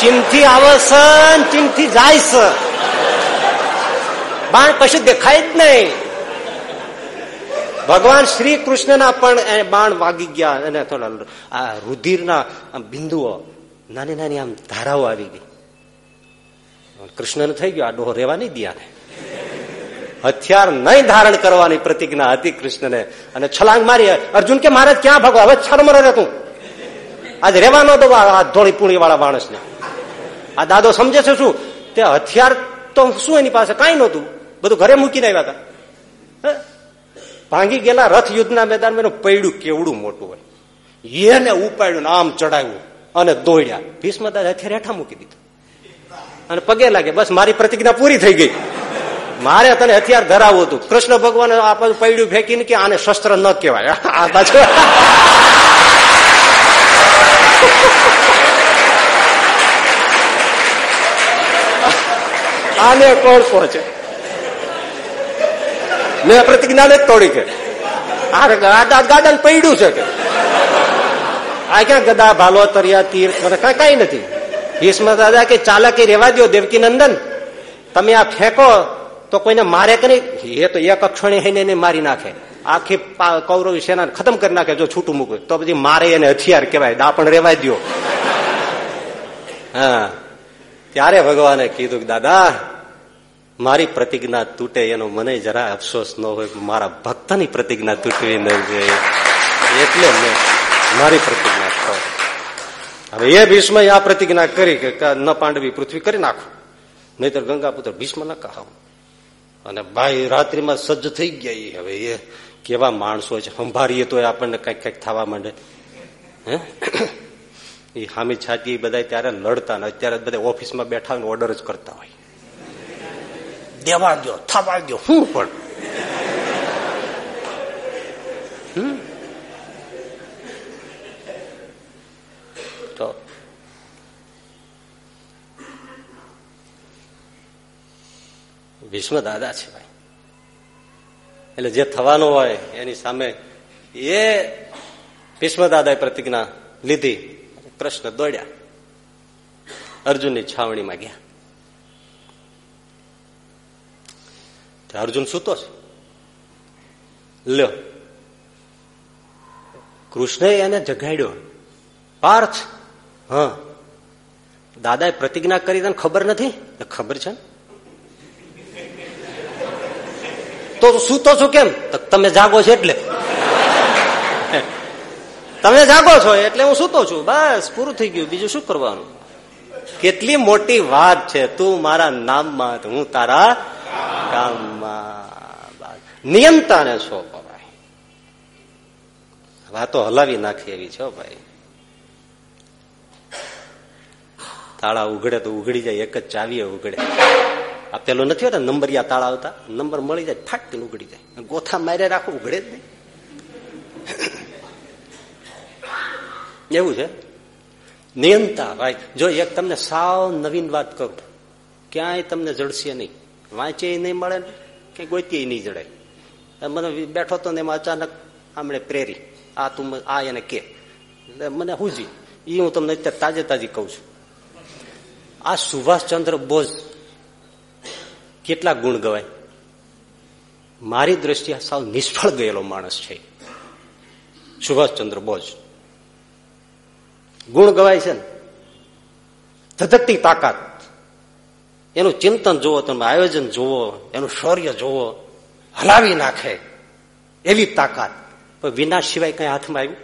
ચીમથી આવે છે ચીમથી જાય છે બાણ કશું દેખાય જ નહીં. ભગવાન શ્રી કૃષ્ણના પણ બાણ વાગી ગયા અને થોડા આ રુધિરના બિંદુઓ નાની નાની આમ ધારાઓ આવી ગઈ. કૃષ્ણને થઈ ગયો. આ ડોહો રેવા નહીં દિયા હથિયાર નહીં ધારણ કરવાની પ્રતિજ્ઞા હતી કૃષ્ણને. અને છલાંગ મારી, અર્જુન કે મારે ક્યાં ભાગો? હવે છરમર રે તું. આજ રેવાનો દો આ ધોળી પૂણી વાળા માણસને. આ દાદો સમજે છે શું? તે હથિયાર તો શું એની પાસે? કઈ નહોતું. બધું ઘરે મૂકીને આવ્યા હતા. ભાંગી ગયેલા રથ યુદ્ધના મેદાન એનું પૈડું કેવડું મોટું હોય. એને ઉપાડ્યું આમ ચડાવ્યું અને દોડ્યા. ભીષ્મ દાદા હથિયાર હેઠા મૂકી દીધું. અને પગે લાગે. બસ મારી પ્રતિજ્ઞા પૂરી થઈ ગઈ. મારે તને હથિયાર ધરાવવું હતું. કૃષ્ણ ભગવાન આ પૈડું ફેંકીને કે આને શસ્ત્ર ન કહેવાય. આ પાછું આને કોણ પહોંચે? મેં પ્રતિજ્ઞા ને તોડી કે. ગાડા પડ્યું છે કે. આ ક્યાં ગદા ભાલો તરિયા તીર કઈ નથી. ભીષ્મ દાદા કે ચાલકે રેવા દો દેવકી નંદન તમે આ ફેંકો તો કોઈને મારે કે નહીં? એ તો એક અક્ષણે હઈને એને મારી નાખે. આખી કૌરવ સેના ખતમ કરી નાખે જો છૂટું મૂકે. તો પછી મારે એને હથિયાર કહેવાય, દાપણ રેવા દો હા. ત્યારે ભગવાને કીધું કે, દાદા, મારી પ્રતિજ્ઞા તૂટે, એનો મને જરા અફસોસ ન હોય મારા ભક્તની પ્રતિજ્ઞા તૂટવી ન જોઈએ. એટલે મેં મારી પ્રતિજ્ઞા કરો હવે એ ભીષ્મ આ પ્રતિજ્ઞા કરી કે ન પાંડવી પૃથ્વી કરી નાખો. નહીતર ગંગાપુત્ર ભીષ્મ ન કહાવ. અને ભાઈ રાત્રિમાં સજ્જ થઈ ગયા હવે એ કેવા માણસો છે. સંભાળીએ તો આપણને કંઈક કંઈક થવા માંડે. હે? એ હામી છાતી બધા ત્યારે લડતા ને અત્યારે બધા ઓફિસમાં બેઠા ઓર્ડર જ કરતા હોય. દેવા ગયો થવા ગયો હું પણ. તો ભીષ્મ દાદા છે ભાઈ. એટલે જે થવાનું હોય એની સામે એ ભીષ્મ દાદાએ પ્રતિજ્ઞા લીધી. કૃષ્ણ દોડ્યા. અર્જુનની છાવણીમાં ગયા. અર્જુન સૂતો છે. લ્યો. કૃષ્ણએ એને જગાડ્યો. પાર્થ. હા. દાદાએ પ્રતિજ્ઞા કરી, તને ખબર નથી? ખબર છે તો સૂતો છું કેમ? તમે જાગો છો એટલે. તમે જાગો છો એટલે હું સૂતો છું. બસ, પૂરું થઈ ગયું. બીજું શું કરવાનું? કેટલી મોટી વાત છે. તું મારા નામમાં હું તારા કામમાં નિયંતાને સોંપો ભાઈ. વાતો હલાવી નાખી એવી છો ભાઈ. તાળા ઉઘડે તો ઉઘડી જાય, એક જ ચાવીએ ઉઘડે. આ પેલું નથી હોતા, નંબરિયા તાળા આવતા. નંબર મળી જાય ફાટકીને ઉઘડી જાય. ગોથા મારે રાખો, ઉઘડે જ નહીં. એવું છે? નિયંતા ભાઈ જો એક તમને સાવ નવીન વાત કરું ક્યાંય તમને જડશે નહીં. વાંચે નહીં મળે ને, કે ગોતીએ નહીં જડાય મને બેઠો તો ને એમાં અચાનક આમણે પ્રેરી. આ તું આ એને કે. મને હુજી. એ હું તમને અત્યારે તાજે તાજી કહું છું. આ સુભાષચંદ્ર બોઝ કેટલા ગુણ ગવાય? મારી દ્રષ્ટિએ સાવ નિષ્ફળ ગયેલો માણસ છે. સુભાષચંદ્ર બોઝ. ગુણ ગવાય છે ને? ધધકતી તાકાત. એનું ચિંતન જુઓ, તમે આયોજન જુઓ, એનું શૌર્ય જુઓ, હલાવી નાખે એવી તાકાત. પણ વિનાશ સિવાય કઈ હાથમાં આવ્યું?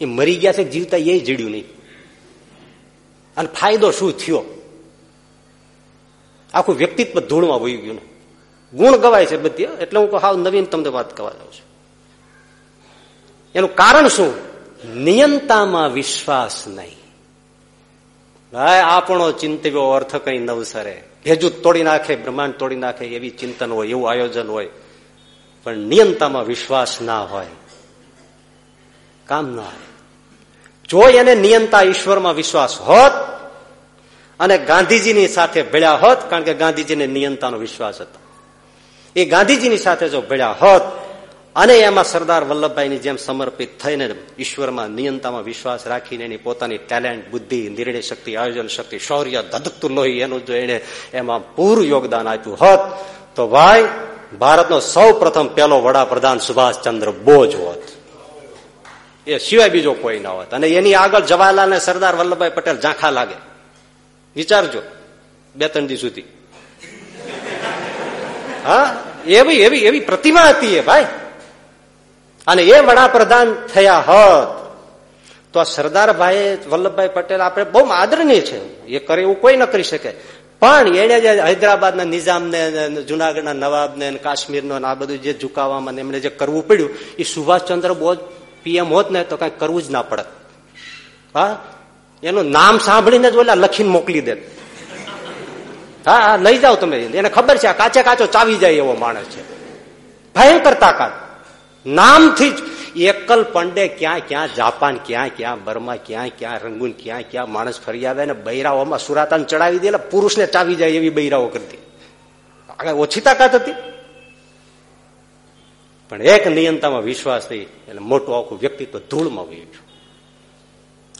એ મરી ગયા છે, જીવતા એ જીડ્યું નહીં. અને ફાયદો શું થયો? આખું વ્યક્તિત્વ ધૂળમાં વહી ગયું ગુણ ગવાય છે બધી એટલે હું હાવ નવીન તમને વાત કરવા જાઉં છું. એનું કારણ શું? નિયંતામાં વિશ્વાસ નહીં. આપણો ચિંતવ્યો અર્થ કઈ નવસરે ભેજું તોડી નાખે, બ્રહ્માંડ તોડી નાખે, એવી ચિંતન હોય, એવું આયોજન હોય. પણ નિયંતામાં વિશ્વાસ ના હોય. કામ ના આવે. જો એને નિયંતા ઈશ્વરમાં વિશ્વાસ હોત અને ગાંધીજીની સાથે ભેળ્યા હોત, કારણ કે ગાંધીજીને નિયંતાનો વિશ્વાસ હતો. એ ગાંધીજીની સાથે જો ભેળ્યા હોત, અને એમાં સરદાર વલ્લભભાઈની જેમ સમર્પિત થઈને ઈશ્વરમાં નિયંતામાં વિશ્વાસ રાખીને એની પોતાની ટેલેન્ટ, બુદ્ધિ, નિર્ણય શક્તિ, આયોજન શક્તિ, શૌર્ય ધધકતું લોહી એનું જો એને એમાં પૂરું યોગદાન આપ્યું હોત, તો ભાઈ, ભારતનો સૌ પહેલો વડાપ્રધાન સુભાષચંદ્ર બોઝ હોત. એ સિવાય બીજો કોઈ ના હોત. અને એની આગળ જવાહરલાલ ને સરદાર વલ્લભભાઈ પટેલ ઝાંખા લાગે. વિચારજો, બે, ત્રણ દિવસ સુધી. હા? એવી એવી એવી પ્રતિમા હતી એ ભાઈ. અને એ વડાપ્રધાન થયા હોત, તો આ સરદારભાઈ, વલ્લભભાઈ પટેલ આપણે બહુ આદરણીય છે. એ કરે એવું કોઈ ન કરી શકે. પણ એને જે હૈદરાબાદના નિઝામને, જુનાગઢના નવાબને કાશ્મીરનો આ બધું જે ઝુકાવવામાં એમણે જે કરવું પડ્યું, એ સુભાષચંદ્ર બોઝ પીએમ હોત ને તો કઈ કરવું જ ના પડત. હા? એનું નામ સાંભળીને જ ઓલા લખીને મોકલી દે. હા હા, લઈ જાઓ તમે. એને ખબર છે કાચે કાચો ચાવી જાય એવો માણસ છે. ભયંકર તાકાત. નામથી જ એકલ પંડે ક્યાં ક્યાં જાપાન, ક્યાં ક્યાં બર્મા, ક્યાં ક્યાં રંગૂન, ક્યાં ક્યાં માણસ ફરી આવે ને બૈરાઓમાં સુરાતાન ચડાવી દે પુરુષને ચાવી જાય એવી બૈરાઓ કરતી. આગળ ઓછી તાકાત હતી. પણ એક નિયંતામાં વિશ્વાસ થઈ એટલે મોટું આખું વ્યક્તિત્વ ધૂળમાં વહી ગયું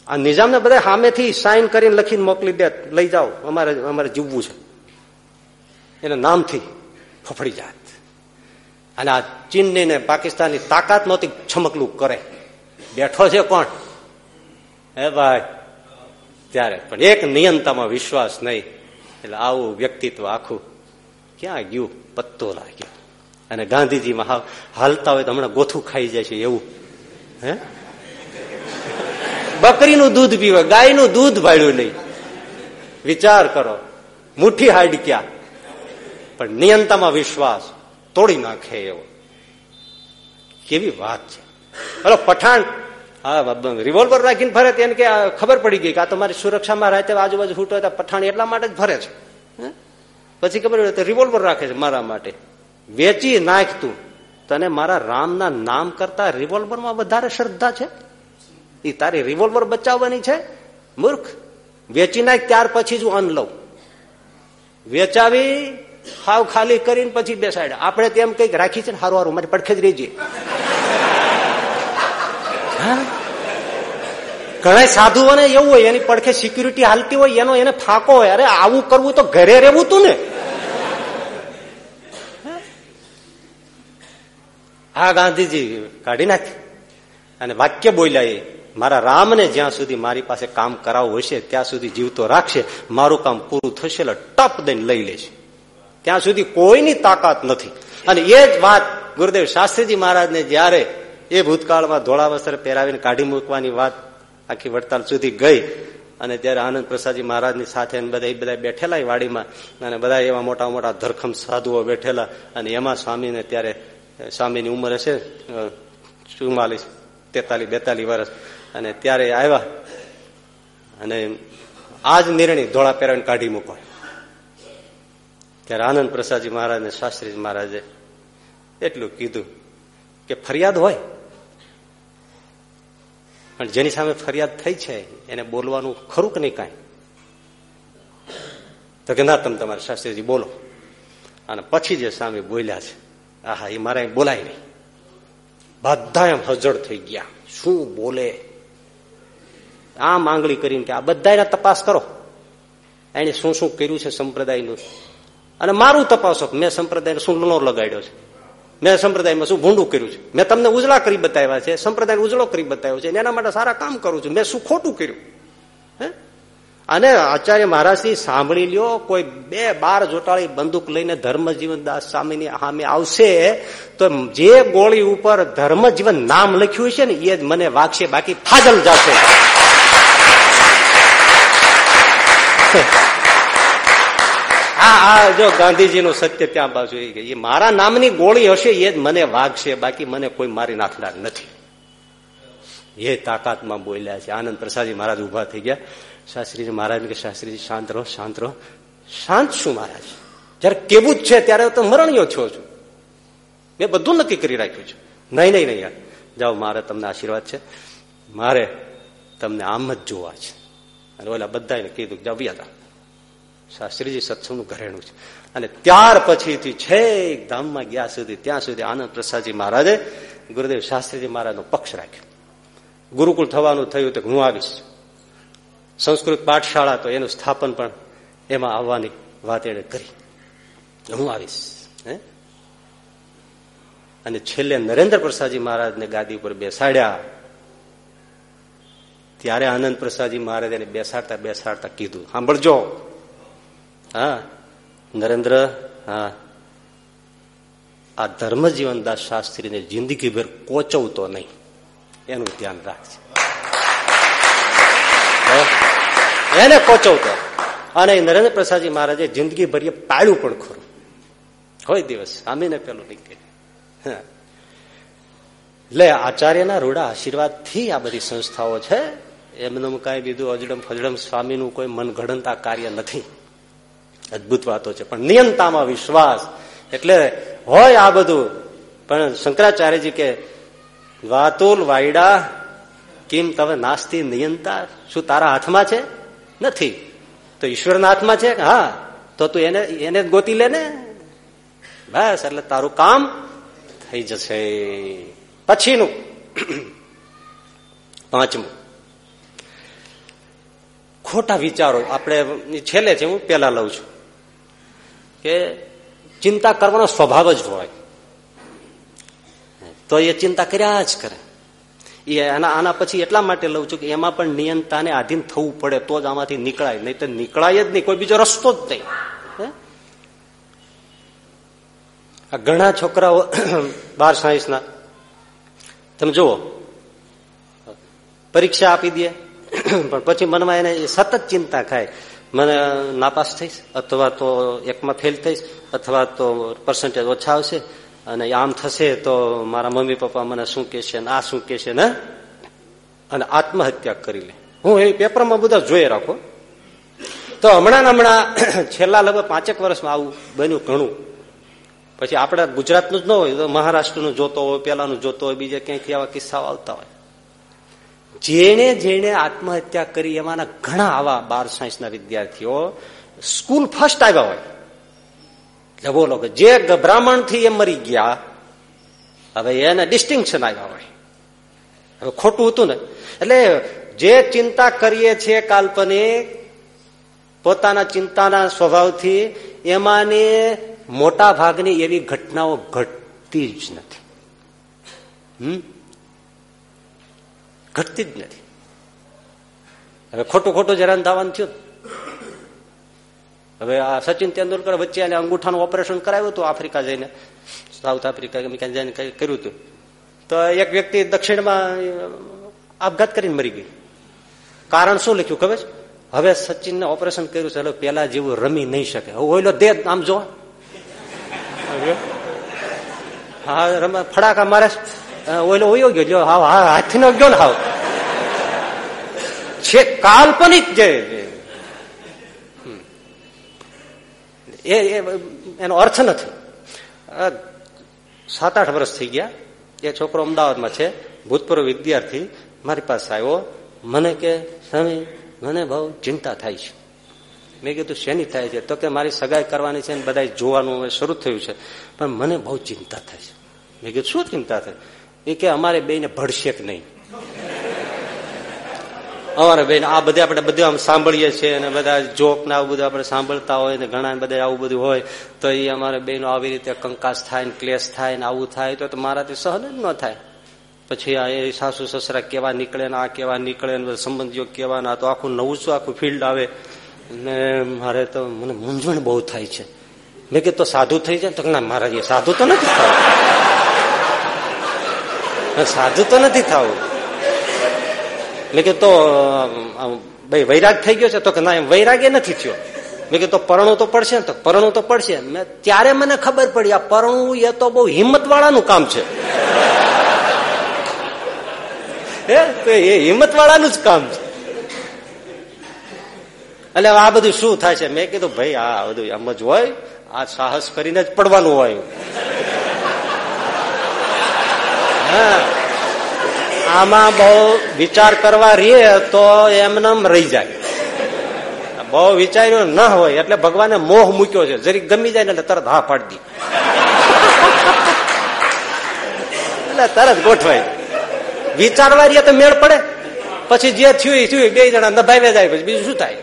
આ નિઝામને બધા સામેથી સાઈન કરીને લખીને મોકલી દે, લઈ જાઓ. અમારે અમારે જીવવું છે. એના નામથી ફફડી જાત. અને આ ચીનની ને પાકિસ્તાનની તાકાત નહોતી, છમકલું કરે. બેઠો છે કોણ? હે ભાઈ? ત્યારે પણ એક નિયંતામાં વિશ્વાસ નહીં. એટલે આવું વ્યક્તિત્વ આખું ક્યાં ગયું? પત્તો લાગ્યો. અને ગાંધીજીમાં હાલતા હોય તો હમણાં ગોથું ખાઈ જાય છે એવું. હે? બકરીનું દૂધ પીવે, ગાયનું દૂધ ભાડ્યું નહીં. વિચાર કરો, મુઠ્ઠી હાડ ક્યાં? પણ નિયંતામાં વિશ્વાસ તોડી નાખે એવો. કેવી વાત છે. હલો, પઠાણ હા રિવોલ્વર રાખીને ફરે તેને કે ખબર પડી ગઈ કે આ તમારી સુરક્ષામાં રહે આજુબાજુ ફૂટો પઠાણ એટલા માટે જ ફરે છે. પછી ખબર પડે રિવોલ્વર રાખે છે મારા માટે. વેચી નાખ તું તને મારા રામના નામ કરતા રિવોલ્વરમાં વધારે શ્રદ્ધા છે? એ તારી રિવોલ્વર બચાવવાની છે? મૂર્ખ. વેચી નાખ ત્યાર પછી જ હું અન્ન લઉં. વેચાવી, હાવ ખાલી કરીને પછી બેસાડે આપણે તેમ કંઈક રાખી છે ને હારું હારું મારી પડખે જ રહીજે. ઘણા સાધુઓને એવું હોય, એની પડખે સિક્યુરિટી હાલતી હોય, એનો એને ફાંકો હોય. અરે, આવું કરવું તો ઘરે રહેવું તું ને. હા, ગાંધીજી, કાઢી નાખ. અને વાક્ય બોલ્યા એ. મારા રામને જ્યાં સુધી મારી પાસે કામ કરાવવું હશે, ત્યાં સુધી જીવતો રાખશે, મારું કામ પૂરું થશે એટલે ટપ દઈને લઈ લેશે ત્યાં સુધી કોઈની તાકાત નથી. અને એ જ વાત ગુરુદેવ શાસ્ત્રીજી મહારાજને જયારે એ ભૂતકાળમાં ધોળા વસ્ત્ર પહેરાવીને કાઢી મૂકવાની વાત આખી વડતાલ સુધી ગઈ, અને ત્યારે આનંદ પ્રસાદજી મહારાજની સાથે બધા બધા બેઠેલા વાડીમાં, અને બધા એવા મોટા મોટા ધરખમ સાધુઓ બેઠેલા, અને એમાં સ્વામીને ત્યારે સ્વામીની ઉંમર હશે ચુમ્માલીસ તેતાલીસ બેતાલીસ વર્ષ. અને ત્યારે આવ્યા. અને આ જ નિર્ણય ધોળા પહેરાવીને કાઢી મૂકો ત્યારે આનંદ પ્રસાદજી મહારાજને શાસ્ત્રીજી મહારાજે એટલું કીધું કે ફરિયાદ હોય. પણ જેની સામે ફરિયાદ થઈ છે, એને બોલવાનું ખરું કે નહીં કાંઈ? તો કે ના, તમે તમારે શાસ્ત્રીજી બોલો. અને પછી જે સામે બોલ્યા છે, આહા, એ મારા બોલાય નહીં. બધા એમ હજળ થઈ ગયા. શું બોલે? આમ માંગણી કરીને કે આ બધાને તપાસ કરો. એને શું શું કર્યું છે સંપ્રદાયનું? અને મારું તપાસો મેં સંપ્રદાયને શું ન લગાડ્યો છે? મેં સંપ્રદાયમાં શું ભૂંડું કર્યું છે? મેં તમને ઉજળા કરી બતાવ્યા છે સંપ્રદાય ઉજળો કરી બતાવ્યો છે એના માટે સારા કામ કરું છું. મેં શું ખોટું કર્યું? હે? અને આચાર્ય મહારાજથી સાંભળી લ્યો, કોઈ બે બાર જોટાળી બંદૂક લઈને ધર્મજીવન દાસ સ્વામીની સામે આવશે, તો જે ગોળી ઉપર ધર્મજીવન નામ લખ્યું છે ને, એ જ મને વાગશે, બાકી ફાજલ જશે. આ આ જો સત્ય ત્યાં બાજુ એ મારા નામની ગોળી હશે, એ જ મને વાગશે, બાકી મને કોઈ મારી નાખનાર નથી. એ તાકાતમાં બોલ્યા છે. આનંદ પ્રસાદજી મહારાજ ઊભા થઈ ગયા. શાસ્ત્રીજી મહારાજ કે, શાસ્ત્રીજી, શાંત રહો શાંત રહો. શાંત શું મહારાજ. જયારે કેવું જ છે, ત્યારે તો મરણીયો છો છું. મેં બધું નક્કી કરી રાખ્યું છે. નહીં નહીં નહીં જાઓ, મારે તમને આશીર્વાદ છે. મારે તમને આમ જ જોવા છે. અને ઓલા બધાને કીધું જાઓ હતા શાસ્ત્રીજી સત્સંગનું ઘરેણું છે. અને ત્યાર પછીથી છેક ધામમાં ગયા સુધી, ત્યાં સુધી આનંદ પ્રસાદજી મહારાજે ગુરુદેવ શાસ્ત્રીજી મહારાજનો પક્ષ રાખ્યો. ગુરુકુળ થવાનું થયું તો હું આવીશ. સંસ્કૃત પાઠશાળા તો એનું સ્થાપન પણ એમાં આવવાની વાત એને કરી. હું આવીશ, હે? અને છેલ્લે નરેન્દ્ર પ્રસાદજી મહારાજને ગાદી ઉપર બેસાડ્યા. ત્યારે આનંદ પ્રસાદજી મહારાજ એને બેસાડતા બેસાડતા કીધું, સાંભળજો હા, નરેન્દ્ર, હા. આ ધર્મજીવનદાસ શાસ્ત્રીને જિંદગીભર કોચવતો નહીં. એનું ધ્યાન રાખજે. એને કોચવતો. અને નરેન્દ્ર પ્રસાદજી મહારાજે જિંદગી ભરીએ પાળ્યું પણ ખરું. કોઈ દિવસ સ્વામીને પેલું નહીં એટલે આચાર્યના રૂડા આશીર્વાદથી આ બધી સંસ્થાઓ છે. એમનું કઈ બીજું અજડમ ફજડમ સ્વામીનું કોઈ મનગઢનતા કાર્ય નથી. અદભુત વાતો છે. પણ નિયંતામાં વિશ્વાસ. એટલે હોય આ બધું. પણ શંકરાચાર્યજી કે, વાતુલ વાયડા, કેમ તમે નાસ્તી નિયંતા? શું તારા હાથમાં છે? નથી. તો ઈશ્વરના હાથમાં છે? હા. તો તું એને એને ગોતી લે ને. બસ, એટલે તારું કામ થઈ જશે. પછીનું. પાંચમું. ખોટા વિચારો. આપણે છેલ્લે છે, હું પેલા લઉં છું. કે ચિંતા કરવાનો સ્વભાવ જ હોય. તો એ ચિંતા કર્યા જ કરે. એ આના આના પછી એટલા માટે લઉં છું કે એમાં પણ નિયંતાને આધીન થવું પડે તો જ આમાંથી નીકળાય. નહીં તો નીકળાય જ નહીં. કોઈ બીજો રસ્તો જ નહીં. આ ઘણા છોકરાઓ બાર સાયન્સના. તમે જુઓ. પરીક્ષા આપી દે. પણ પછી મનમાં એને સતત ચિંતા ખાય. મને નાપાસ થઈશ, અથવા તો એકમાં ફેલ થઈશ, અથવા તો પર્સન્ટેજ ઓછા આવશે, અને આમ થશે તો મારા મમ્મી પપ્પા મને શું કહેશે ને આ શું કહેશે ને, અને આત્મહત્યા કરી લે. હું એ પેપરમાં બધા જોઈ રાખો. તો હમણાં હમણાં છેલ્લા લગભગ પાંચેક વર્ષમાં આવું બન્યું ઘણું. પછી આપણા ગુજરાતનું જ ન હોય, તો મહારાષ્ટ્રનું જોતો હોય, પેલાનું જોતો હોય, બીજે ક્યાંકથી આવા કિસ્સાઓ આવતા હોય. જેને જેણે આત્મહત્યા કરી એમાંના ઘણા આવા બાર સાયન્સના વિદ્યાર્થીઓ સ્કૂલ ફર્સ્ટ આવ્યા હોય. બોલો કે જે બ્રાહ્મણથી એ મરી ગયા, હવે એને ડિસ્ટિંક્શન આવ્યા હોય. હવે ખોટું હતું ને. એટલે જે ચિંતા કરીએ છીએ કાલ્પનિક, પોતાના ચિંતાના સ્વભાવથી એમાંને મોટા ભાગની એવી ઘટનાઓ ઘટતી જ નથી. હમ? ઘટતી જ નથી. હવે ખોટું ખોટું જરાન ધાવાનું થયું હવે આ સચિન તેંડુલકર વચ્ચે એને અંગૂઠાનું ઓપરેશન કરાવ્યું હતું આફ્રિકા જઈને. સાઉથ આફ્રિકા ક્યાં જઈને કર્યું હતું. તો એક વ્યક્તિ દક્ષિણમાં આપઘાત કરીને મરી ગઈ. કારણ શું લખ્યું ખબર હવે સચિનને ઓપરેશન કર્યું છે એટલે પેલા જેવું રમી નહીં શકે. હવે ઓઈલો દે આમ જો હા રમા ફડાકા મારે. ઓઈલો ઓયો ગયો જો હાવ હાથ નો ગયો ને હાવ છે કાલ્પનિક જે એ એનો અર્થ નથી સાત આઠ વર્ષ થઈ ગયા એ છોકરો અમદાવાદમાં છે ભૂતપૂર્વ વિદ્યાર્થી મારી પાસે આવ્યો મને કે સ્વામી મને બહુ ચિંતા થાય છે મેં કીધું શેની થાય છે તો કે મારી સગાઈ કરવાની છે ને બધા જોવાનું હવે શરૂ થયું છે પણ મને બહુ ચિંતા થાય છે મેં કીધું શું ચિંતા થાય એ કે અમારે બેને ભડશે કે નહીં? અમારે બેન આ બધે આપણે બધું આમ સાંભળીએ છીએ અને બધા જોક ને આવું બધું આપણે સાંભળતા હોય ને ઘણા બધા આવું બધું હોય, તો એ અમારે બેનો આવી રીતે કંકાસ થાય ને ક્લેશ થાય ને આવું થાય, તો મારાથી સહન જ ન થાય. પછી આ એ સાસુ સસરા કેવા નીકળે ને આ કેવા નીકળે ને સંબંધીઓ કેવા ના તો આખું નવું શું આખું ફિલ્ડ આવે? ને મારે તો મને મૂંઝવણ બહુ થાય છે. મેં કે તો સાધુ થઈ જાય તો ના, મારા સાધુ તો નથી સાધુ તો નથી થવું. મેં કે તો ભાઈ, વૈરાગ થઈ ગયો છે તો કે ના, એમ વૈરાગ્ય નથી થયો. મેં કીધું તો પરણું તો પડશે તો પરણું તો પડશે. મેં, ત્યારે મને ખબર પડી, આ પરણું એ તો બહુ હિંમત વાળાનું કામ છે. એ હિંમત વાળાનું જ કામ છે. એટલે આ બધું શું થાય છે? મેં કીધું, ભાઈ, આ બધું એમ જ હોય, આ સાહસ કરીને જ પડવાનું હોય. હા આમાં બહુ વિચાર કરવા રહીએ તો એમને રહી જાય. બહુ વિચાર્યું ન હોય એટલે ભગવાને મોહ મૂક્યો છે. જરી ગમી જાય ને એટલે તરત હા પાડી દી. એટલે તરત ગોઠવાય. વિચારવા રહીએ તો મેળ પડે. પછી જે થયું થયું બે જણા નભાવે જાય, પછી બીજું શું થાય?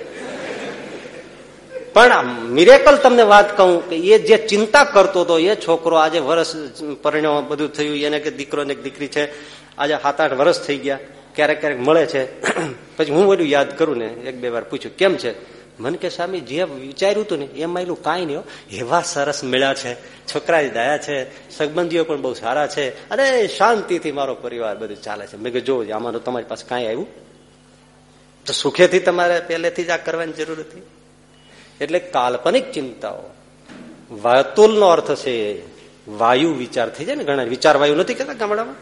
પણ મિરેકલ તમને વાત કહું કે એ જે ચિંતા કરતો હતો, એ છોકરો આજે વરસ, પરિણામ બધું થયું, એને કે દીકરો ને દીકરી છે, આજે સાત આઠ વર્ષ થઈ ગયા, ક્યારેક ક્યારેક મળે છે. પછી હું બધું યાદ કરું ને, એક બે વાર પૂછ્યું કેમ છે? મન કે સ્વામી, જે વિચાર્યું હતું ને, એમાં એલું કાંઈ નહીં એવા સરસ મેળા છે છોકરા દયા છે, સંબંધીઓ પણ બહુ સારા છે, અને શાંતિથી મારો પરિવાર બધું ચાલે છે. મેં કે જો, આમાં તમારી પાસે કાંઈ આવ્યું? તો સુખેથી તમારે પહેલેથી જ આ કરવાની જરૂર હતી? એટલે કાલ્પનિક ચિંતાઓ. વાતુલનો અર્થ છે વાયુ વિચાર થઈ જાય ને ઘણા વિચાર વાયુ નથી કેતા ગામડામાં?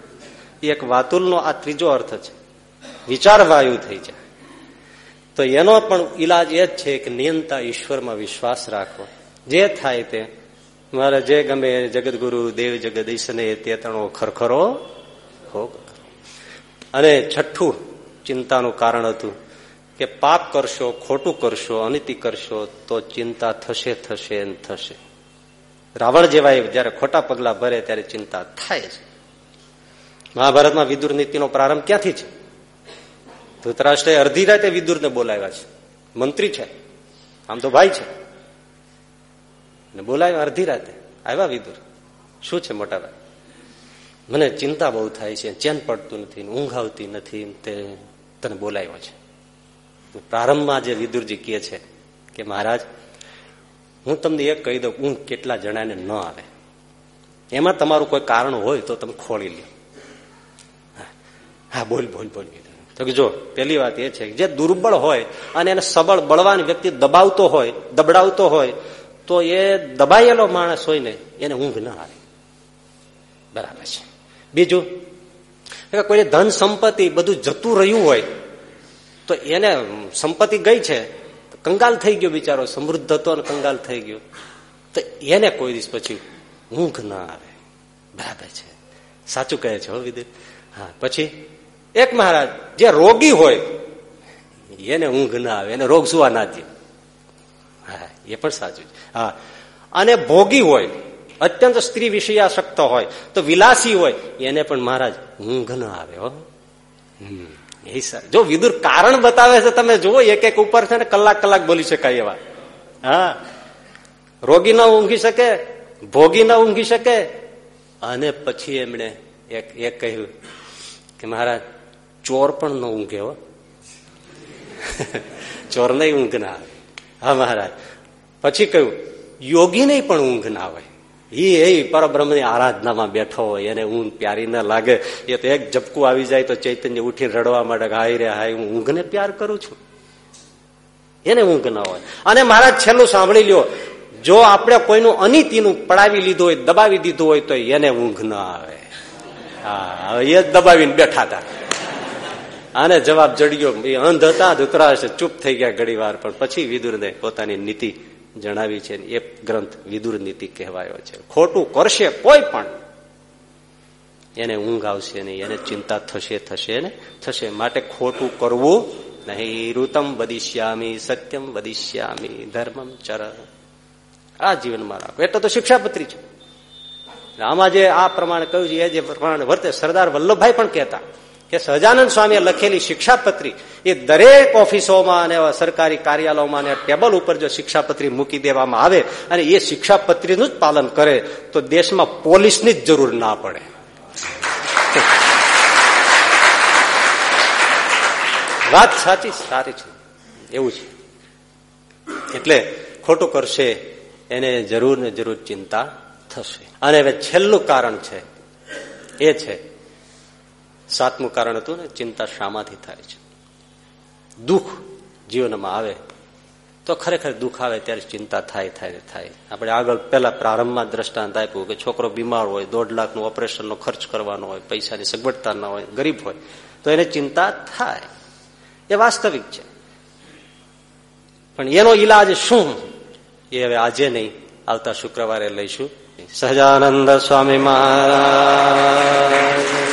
એક વાતુલ નો આ ત્રીજો અર્થ છે. વિચાર વાયુ થઈ જાય. તો એનો પણ ઈલાજ એ જ છે કે નિયંતા ઈશ્વરમાં વિશ્વાસ રાખવો. જે થાય તે. મારે જે ગમે જગદગુરુ, દેવ જગદીશને તે તણો ખરખરો, ભોગ અને છઠ્ઠું ચિંતાનું કારણ હતું. કે પાપ કરશો, ખોટું કરશો, અનિતિ કરશો, તો ચિંતા થશે થશે થશે. રાવણ જેવા જયારે ખોટા પગલા ભરે ત્યારે ચિંતા થાય છે મહાભારતમાં વિદુર નીતિનો પ્રારંભ ક્યાંથી છે? ધૃતરાષ્ટ્રે અડધી રાતે વિદુરને બોલાવ્યા છે. મંત્રી છે. આમ તો ભાઈ છે. બોલાવ્યા અડધી રાતે. આવ્યા વિદુર. શું છે મોટા ભાઈ? મને ચિંતા બહુ થાય છે. ચેન પડતું નથી ઊંઘ આવતી નથી તે તને બોલાવ્યો છે. પ્રારંભમાં જે વિદુરજી કહે છે કે મહારાજ, હું તમને એક કહી દઉં, ઊંઘ કેટલા જણાને ન આવે. એમાં તમારું કોઈ કારણ હોય તો તમે ખોળી લો હા બોલ બોલ બોલ. તો કે જો પેલી વાત એ છે જે દુર્બળ હોય અને એને સબળ, બળવાન વ્યક્તિ દબાવતો હોય, દબડાવતો હોય, તો એ દબાયેલો માણસ હોય ને, એને ઊંઘ ન આવે. બરાબર છે. બીજું કોઈ ધન સંપત્તિ બધું જતું રહ્યું હોય તો એને સંપત્તિ ગઈ છે, કંગાલ થઈ ગયો બિચારો સમૃદ્ધ હતો અને કંગાલ થઈ ગયો. તો એને કોઈ દિવસ પછી ઊંઘ ના આવે. બરાબર છે. સાચું કહે છે હો વિદે હા, પછી એક મહારાજ, જે રોગી હોય, એને ઊંઘ ના આવે, એને રોગ સુવા ના દે. હા, એ પણ સાચું છે. હા, અને ભોગી હોય, અત્યંત સ્ત્રી વિષયાસક્ત હોય, તો વિલાસી હોય, એને પણ મહારાજ ઊંઘ ના આવે હો. હમ. જો વિદુર કારણ બતાવે છે, તમે જુઓ એક એક ઉપર છે ને કલાક કલાક બોલી શકાય એવા. હા. રોગી ના ઊંઘી શકે, ભોગી ના ઊંઘી શકે, અને પછી એમણે એક એક કહ્યું કે મહારાજ, ચોર પણ ન ઊંઘે હો. ચોર નહીં ઊંઘ ના આવે હા મહારાજ. પછી કહ્યું, યોગી નહીં પણ ઊંઘ ના આવે એ એ પરબ્રહ્મની આરાધનામાં બેઠો હોય, એને ઊંઘ પ્યારી ના લાગે. એ તો એક ઝપકું આવી જાય તો ચૈતન્ય ઉઠીને રડવા માટે હાય રે, હાય, હું ઊંઘને પ્યાર કરું છું. એને ઊંઘ ના હોય. અને મારા છેલ્લું સાંભળી લ્યો. જો આપણે કોઈનું અનિતિનું પડાવી લીધું હોય, દબાવી દીધું હોય, તો એને ઊંઘ ના આવે. હા, એ જ દબાવીને બેઠા હતા. આને જવાબ જડ્યો. એ અંધ હતા ધૂતરાશ ચૂપ થઈ ગયા ઘડી વાર પણ પછી વિદુરને પોતાની નીતિ જણાવી છે એ ગ્રંથ વિદુર નીતિ કહેવાયો છે. ખોટું કરશે કોઈ પણ, એને ઊંઘ આવશે નહીં, એને ચિંતા થશે થશે ને, થશે. માટે ખોટું કરવું નહીં. ઋતમ વદિશ્યામી સત્યમ વદિશ્યામી ધર્મમ ચર આ જીવનમાં રાખો. એટલે તો શિક્ષાપત્રી છે. આમાં જે આ પ્રમાણે કહ્યું છે, એ જે પ્રમાણે વર્તે. સરદાર વલ્લભભાઈ પણ કહેતા. કે સહજાનંદ સ્વામીએ લખેલી શિક્ષાપત્રી એ દરેક ઓફિસોમાં અને સરકારી કાર્યાલયોમાં અને ટેબલ ઉપર જો શિક્ષાપત્રી મૂકી દેવામાં આવે અને એ શિક્ષાપત્રીનું જ પાલન કરે, તો દેશમાં પોલીસની જ જરૂર ના પડે. વાત સાચી, સારી છે. એવું છે. એટલે ખોટું કરશે, એને જરૂર ને જરૂર ચિંતા થશે. અને હવે છેલ્લું કારણ છે, એ છે સાતમું કારણ હતું ને, ચિંતા શામાંથી થાય છે. દુઃખ જીવનમાં આવે, તો ખરેખર દુઃખ આવે ત્યારે ચિંતા થાય થાય થાય. આપણે આગળ પેલા પ્રારંભમાં દ્રષ્ટાંત આપ્યું કે છોકરો બીમાર હોય, દોઢ લાખનું ઓપરેશનનો ખર્ચ કરવાનો હોય, પૈસાની સગવડતા ના હોય, ગરીબ હોય, તો એને ચિંતા થાય. એ વાસ્તવિક છે. પણ એનો ઈલાજ શું? એ હવે આજે નહીં, આવતા શુક્રવારે લઈશું. સહજાનંદ સ્વામી મહારાજ.